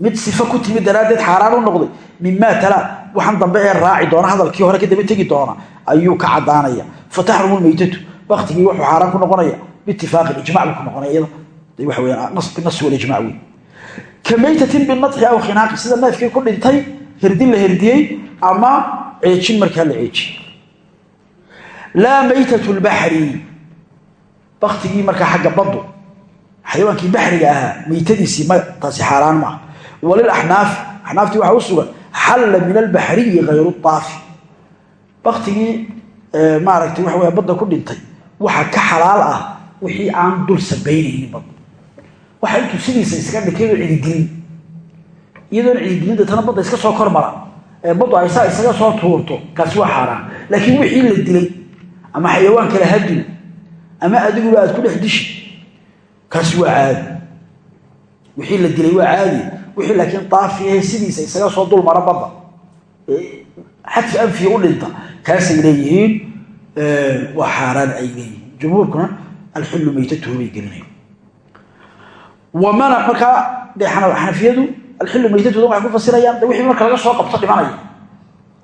mid sifo ku timid daraaddeed xaaraan u noqday. Mimaa talaa waxaan dambe ee raaci doona hadalkii hore ka daba tegi doona ayuu ka caddaanaya. Fataxrumu lmaytatu. Baktigii wuxuu xaaraan ku noqonaya. Biitifaaqin ijmac buu ku noqonaya iyada waxa weyaan nas walijmac wey ka maytatin binadxi aw khinaaqi sida neefkii ku dhintay hirdin la hirdiyey ama ceejin markaa la ceejiy laa maytatu lbaxri baktigii markaa xagga baddu xayawaankii baxriga ahaa maytadiisii ma taasi xaaraan maaha walilaxnaafi axnaaftii waxaa u sugan xalla min albaxriyi hayru daafi baktigii maaragtay waxa wey badda ku dhintay waxa ka xalaal ah wixii aan dul sabaynaynin badda. Waxa intuu sidiisa iskaga dhikayoo cidigelin. Iyadoona cidigelin deetana badda iska soo kormara ee baddu ay saa isaga soo tuurto kaasi waa xaaraan. Dilay ama xayawaan kale ha dilo ama adiguba aad ku dhex dishi. Kaasi waa caadi. Wixii la dilay waa caadi. Wixii laakiin daafi ahe sidiisa isaga soo dul mara badda xadfi anfiga u dhinta kaasay leeyihiin waa xaaraan ay leeyihiin. Jumhuurkuna alxullu maytatuhu bay gelinayan wamana markaa de xanafiyadu alxillu maytatooda waxay ku fasirayaan de wixii marka laga soo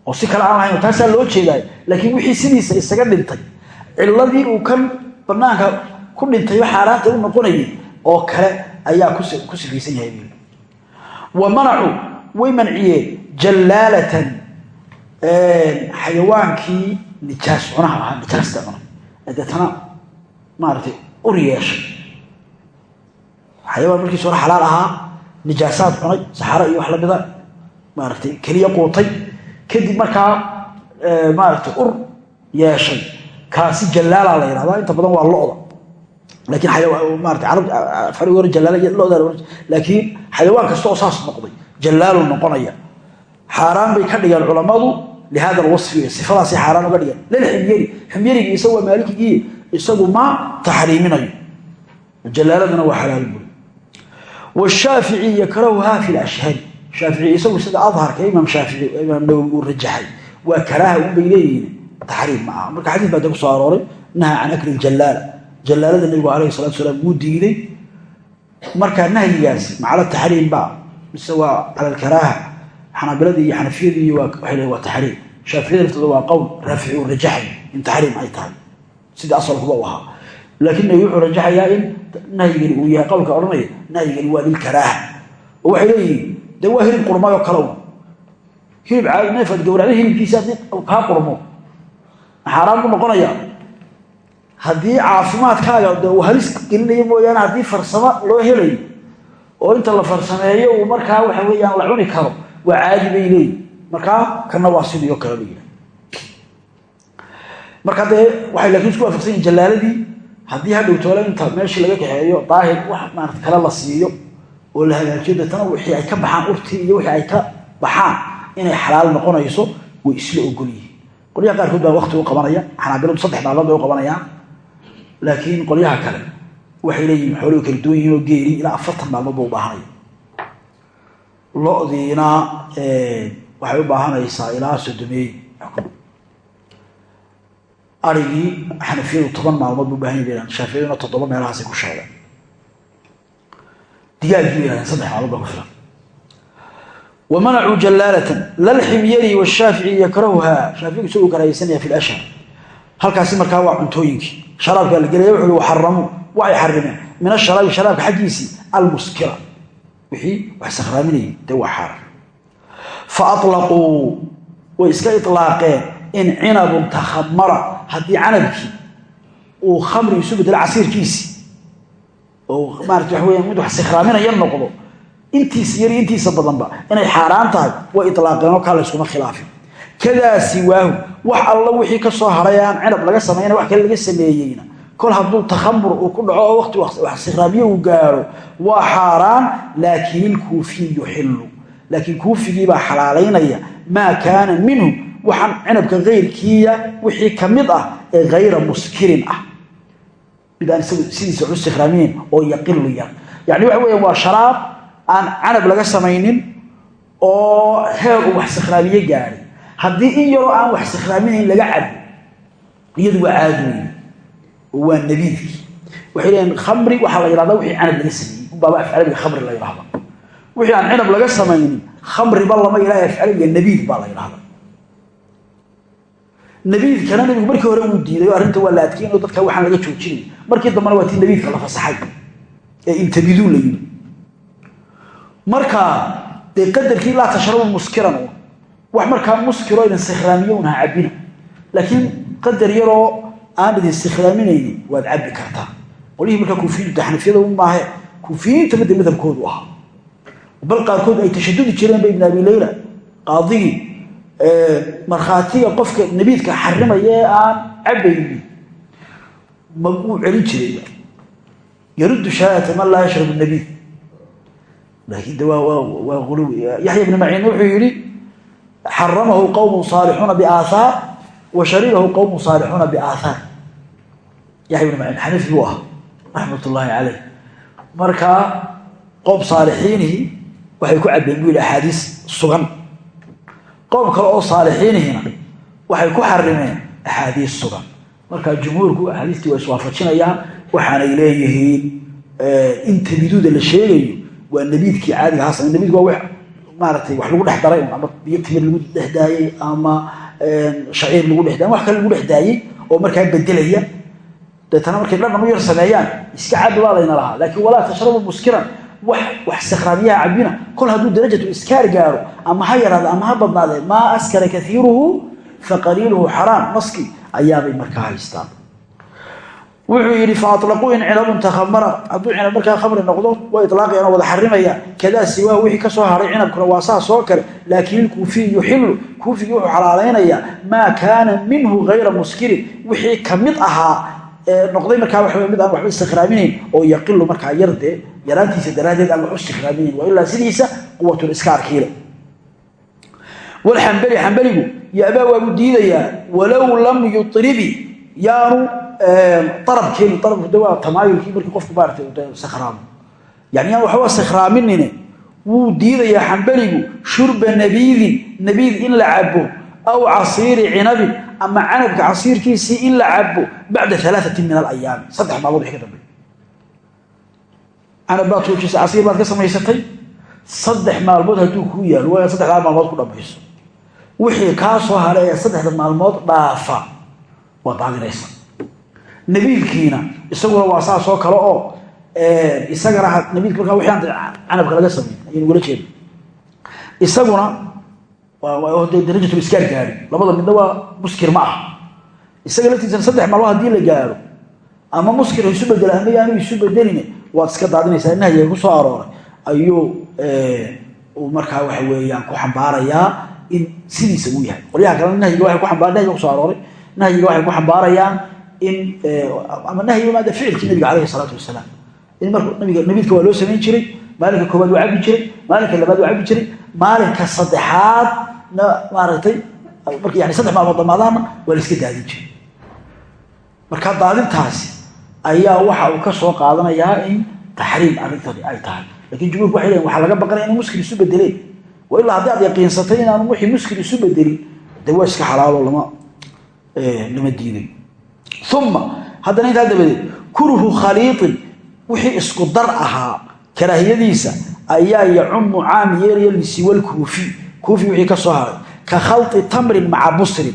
oo si kale aan lahayn taasaa loo jeedaayo laakiin wixii sidiisa isaga dhintay ciladii uu kan banaanka ku dhintayba xaaraanta u noqonayay oo kale ayaa ku sifaysan yahay. Wa manacu way manciyeen jallaalatan xayawaankii nijaas cunaha ahaa nijaasta cuna deetana maaragtay ur yeeshay. Xayawaan markiis hore xalaal ahaa nijaasaad cunay saxaro iyo wax lamida maaragtay keliya quutay kadib markaa maaragtay ur yeeshay kaasi jallaala la yidhahdaa inta badan waa lo'da. Laakiin maarata jallaala loda laakiin xayawaan kasta oo saas noqday jallaalu noqonaya. Xaaraan bay ka dhigeen culammadu lihada alwasfi sifadaasay xaaraan uga dhigeen lal ximyari ximyarigii isagu waa maalikigii isagu ma taxriiminayo. Jalaaladuna waa xalaal buri washaafici yakrahuha fi lashhari shaafici isagu sida adharka imaam shaafici imaam nawowi uu rajaxay waa karaaha un leeyihiin. Taxriim ma aha. Marka xadiis baa de ku soo arooray naha can akli jalaala jalaalada nabigu alayhi salatu salaam wuu diiday. Markaa nahyigaasi macala taxriim ba mise waa cala alkaraaha xanaabiladii iyo waxay leeyiin waa taxriim shaaficiyada laftooda waa qowl raafici uu rajaxay in taxriim ay tahay. Sidii asalkuba u ahaa. Laakiin nabi wuxuu rajaxayaa in nahyigani uu yahay qowlka odhanaya nahyigani waa lilkaraaha oo waxay leeyihiin dee waa hilib qurmayoo kale un hilib neefaad gawracda hilibkiisa haddii kaa qurmo. Xaaraan buu noqonaya haddii caafimaadkaaga de uu halis gelinayo mooyaane haddii farsamo loo helayo oo inta la farsameeyo uu markaa waxa weeyaan la cuni karo waa caadi bay leeyihiin markaa kana waa sidii kale la marka dee waxay laakiin isku waafaqsan yihiin jalaaladii. Haddii hadhow toole inta meeshii laga kaxeeyo daahir kale la siiyo oo la hagaajiyo wixii ay ka baxaan urtii iyo wixii ay ka baxaan inay xalaal noqonayso way isla ogol yihiin qolyaha qaarkood baa wakti u qabanaya xanaabiladu saddex maalmood bay u qabanayaan laakiin qolyaha kale waxay leeyihiin xooluhu kala duwan yihiin oo geeri ilaa afartan maalmood ba u lodiina waxay u baahanaysaa ilaa sodomeey arigii xanafiyadu toban maalmood bu ubahan ya shaaficiyaduna toddoba meelahaasay ku sheegeen digaagii bay yhahdeen saddex maalmood baa ku filan. Wamanacuu jalaalatan lalximyari washaafici yakrahuha. Shaaficigu isaguu karahaysanaya fi lashhar halkaasi markaa waa cuntooyinkii. Sharaabkaa la gelaya wuxu waxaramuu waxay xarimeen min asharaabi sharaabka xaggiisii almuskira. Wixii wax sakhraaminayay dee waa xaara fa alaquu way iska ilaaqeen in cinabun takhamara haddii canabkii uu khamri isu bedelo casiirkiisii oo maarata waxa weya mid wax sikhraaminaya noqdo. Intiisa yar intiisa badanba inay xaaraan tahay way ilaaqeenoo kaa layskuma khilaafin. Kadaa siwaahu wax alla wixii ka soo haray aan cinab laga samayna wax kale laga sameeyeyna. Kol hadduu takhamur uu ku dhaco oo waqti wax sikhraamiye uu gaaro waa xaaraan laakiin ilkuufiy yuxilu laakiin kuufigiibaa xalaalaynaya maa kaana minhu? Waxaan cinabka kayrkiiya wixii ka mid ah ee hayra muskirin ah sidiisa waxu sikhraamiyeyn oo yaqilu yar. Yacni waxa weya waa sharaab aan canab laga samaynin oo heer uu wax sikhraamiye gaadhay haddii in yaroo aan wax sikhraaminayn laga cabo iyadu waa caadooye oo waa nabiidkii waxay leeyiin khamri waxaa la yidhahdaa wixii canab laga sameeyey. Unbaaba afcalabiga khamri la yidhahda wixii aan cinab laga samaynin khamriba lama yidhahda afcalabiga nabiid baa la yidhahda nabiidkana nabigu markii hore wuu diiday oo waa la adkeynao dadka waxaan laga joojinay markii dambena waa tii nabiidka la fasaxay ee intabiduu la yidhi marka dee qadarkii laa tashrabu muskiran wax markaa muskiro idin sikhraamiyo un ha laakiin qadar yaroo aan idin sikhraaminaynin waad cabbi kartaa. Qolihii markaa kuufiyiintu xanafiyada un maahe kuufiyiinta midda madhabkoodu ahaa. Bal qaarkood ay tashadudi jireen ba ibn abi leyla qaadigii markhaatiga qofka nabiidka xarimaya ee aan cabaynin ma uu celin jiray yaruddu shahaadata man laa yashrabu nabiid. Laakiin de waa uluwi yaxya ibni maciin wuxuu yidhi xaramahu qowmun saalixuuna biaathaar wa sharibahu qowmun saalixuuna biaathaar yaxya ibni maciin xanifi buu ah raxmat ullaahi caleyh markaa qowm waxay ku cabbeen buu yidhi axaadiis sugan qowm kale oo saalixiinihina waxay ku xarimeen axaadiis sugan. Markaa jumhuurku axaadiistii waa iswaafajinayaan waxaanay leeyihiin inta biduuda la sheegayo waa nabiidkii caadiga hasan nabiidku waa maaratay wax lagu dhex daray ama biyo timir lagu dhex daayey ama shaciir lagu dhex daayey wax kale lagu dhex daayey oo markaa bedelaya deetana markay dhadhan u yar sameeyaan iska cabi baa layna lahaa laakiin walaa tashrabu muskiran wax sikhraamiyaha cabina kol hadduu darajatu iskaar gaaro ama ha yaraado ama ha badnaadee maa askara kaiiruhu faqaliiluhu xaraam. Naski ayaabay markaa haystaan. Wuxuu yidhi faalauu in cinabun takhamara hadduu cinab markaa khamri noqdo waa ilaaqayaan oo wada xarimayaan kadaa siwaa wixii ka soo haray cinabkuna waa saas oo kale. Laakiin ilkuufiy yuxilu kuufigii wuxuu xalaalaynayaa maa kaana minhu hayra muskirin. Wixii ka mid ahaa noqday markaa waa mid aan waxba istikhraaminayn oo yaqilu markaa yardee yaraantiisa daraaddeed aan waxu istikhraaminayn waa ilaa sidiisa quwatul iska arkiile walxambali xambaligu yabaa waabu diidayaa walow lam yutribi yaanu arabkeeni arabku de waa tamaayulkii markii qofku maarata sakhraamo. Yani yaan waxba sikhraaminine wuu diidayaa xambaligu shurba nabiidin nabiid in la cabo aw casiiri cinabin ama canabka casiirkiisii in la cabo bacda alaaati min alayaami saddex maalmood wixii ka dambeey canab baad tuujisay casiir baad ka samaysatay saddex maalmood hadduu kuu yaalo waa saddexdaa maalmood ku dhamayso wixii kaa soo haray ee saddexda maalmood dhaafa waa daadinaysa nabiilkiina isaguna waa saas oo kale oo isagana nabiilka markaa wixii aan canabka laga samayn ayaynu ugala jeeda de darajatul iskaar gaari labada midna waa muskir ma ah isaga laftiisana saddex maalmood haddii la gaaro ama muskir isu bedela ama yaanu isu bedelin waad iska daadinaysaa nahyiga ku soo arooray. Ayuu markaa waxa weeyaan ku xambaarayaa in sidiisa uu yahay. Qolyaha kalena nahyiga waay ku amba nahyiga ku soo arooray. Nahyiga waxay ku xambaarayaan in ama nahyiga maada ficilkii nabiga calayhi salaatu wasalaam. In marka nabiga nabiidka waa loo samayn jiray maalinka koobaad waa cabi jiray maalinka labaad waa cabi jiray maalinka saddexaadna maaragtay marka yani saddex maalmood dhammaadaanna waa la iska daadin jiray. Marka daadintaasi ayaa waxa uu ka soo qaadanayaa in taxriim arrintani ay tahay. Lakin jumhuurku waxay lehin waxaa laga baqanaya inu muskil isu bedeleen wa ilaa haddii aad yaqiinsatay inaanu wixii muskil isu bedelin de waa iska xalaalo lama lama diiday uma haddana intaa dabadeed kurhu khaliiin wixii isku dar ahaa karaahiyadiisa ayaa yacumu caam yeelaya lisiwa lkuufi kuufi wixii ka soo haray. Ka khalti tamrin maca busrin.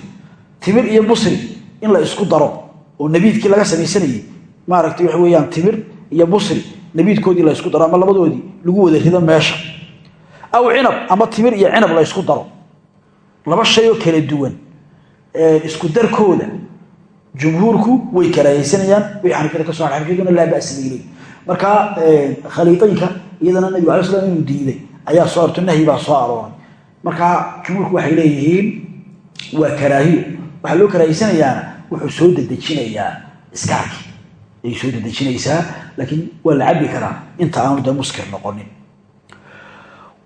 Timir iyo busri in la isku daro oo nabiidkii laga samaysanayay. Maaragtay waxa weeyaan timir iyo busri nabiidkoodii la ysku daro ama labadoodii lagu wada rido meesha. Aw cinab ama timir iyo cinab la ysku daro. Laba shay oo kala duwan. Isku darkooda jumhuurku way karaahaysanayaan way xanafiyada ka so har xanafiyaduna laa ba'sa bay leeyihiin marka khaliitaynka iyadana nabigu alay slam diiday ayaa soo arto nahyi baa soo arooray marka jumhuurku waxay leeyihiin waa karaahiyo waxaa loo karaahaysanayaana wuxuu soo dedejinayaa iskaarki. Ayay soo dedejinaysaa laakiin waa la cabi karaa. Inta aanu de muskir noqonin.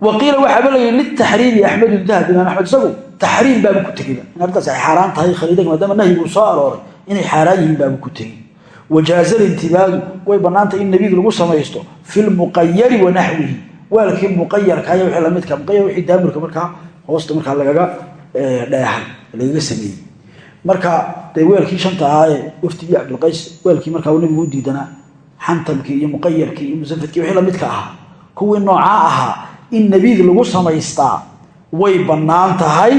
Wa qiila waxaaba la yihi litaxriimi axmedu dahab imaam axmed isagu taxriim baabu ku tegeyba in ay xaaraan tahay khaliidanka maadaama nahyiguu soo arooray inay xaaraan yihiin baabu ku tegey. Wajaaza lintibaadu way bannaantay in nabiid lagu samaysto fi lmuqayari wa naxwihi weelkii muqayarkaaya wixii lamidka muqayar wixii daamurka markaa hoosta markaa lagaga dheexay lagaga sameeyey. Marka dee weelkii shanta ahaa ee waftigii cabdilqays weelkii markaa nabigu u diidanaa xantamkii iyo muqayarkii iyo musafadkii wixii lamidka ahaa kuwii noocaa ahaa in nabiid lagu samaystaa way bannaan tahay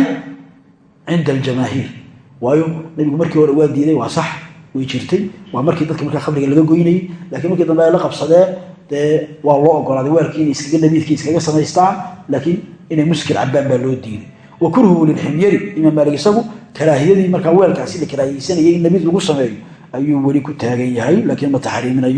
cinda aljamaahiir waayo nabigu markii hore waa diiday waa sax way jirtay waa markii dadka markaa khamriga laga goynayey lakiin markii dambe ay la qabsadeen dee waa loo ogolaaday weelkii inay iskaga nabiidkii iskaga samaystaan laakiin inay muskil cabaan baa loo diiday. Wa kurhuhu lilximyari imaam maalik isagu karaahiyadii markaa weelkaasi la karaahiyeysanayay in nabiid lagu sameeyo ayuu weli ku taagan yahay laakiin ma taxriiminayo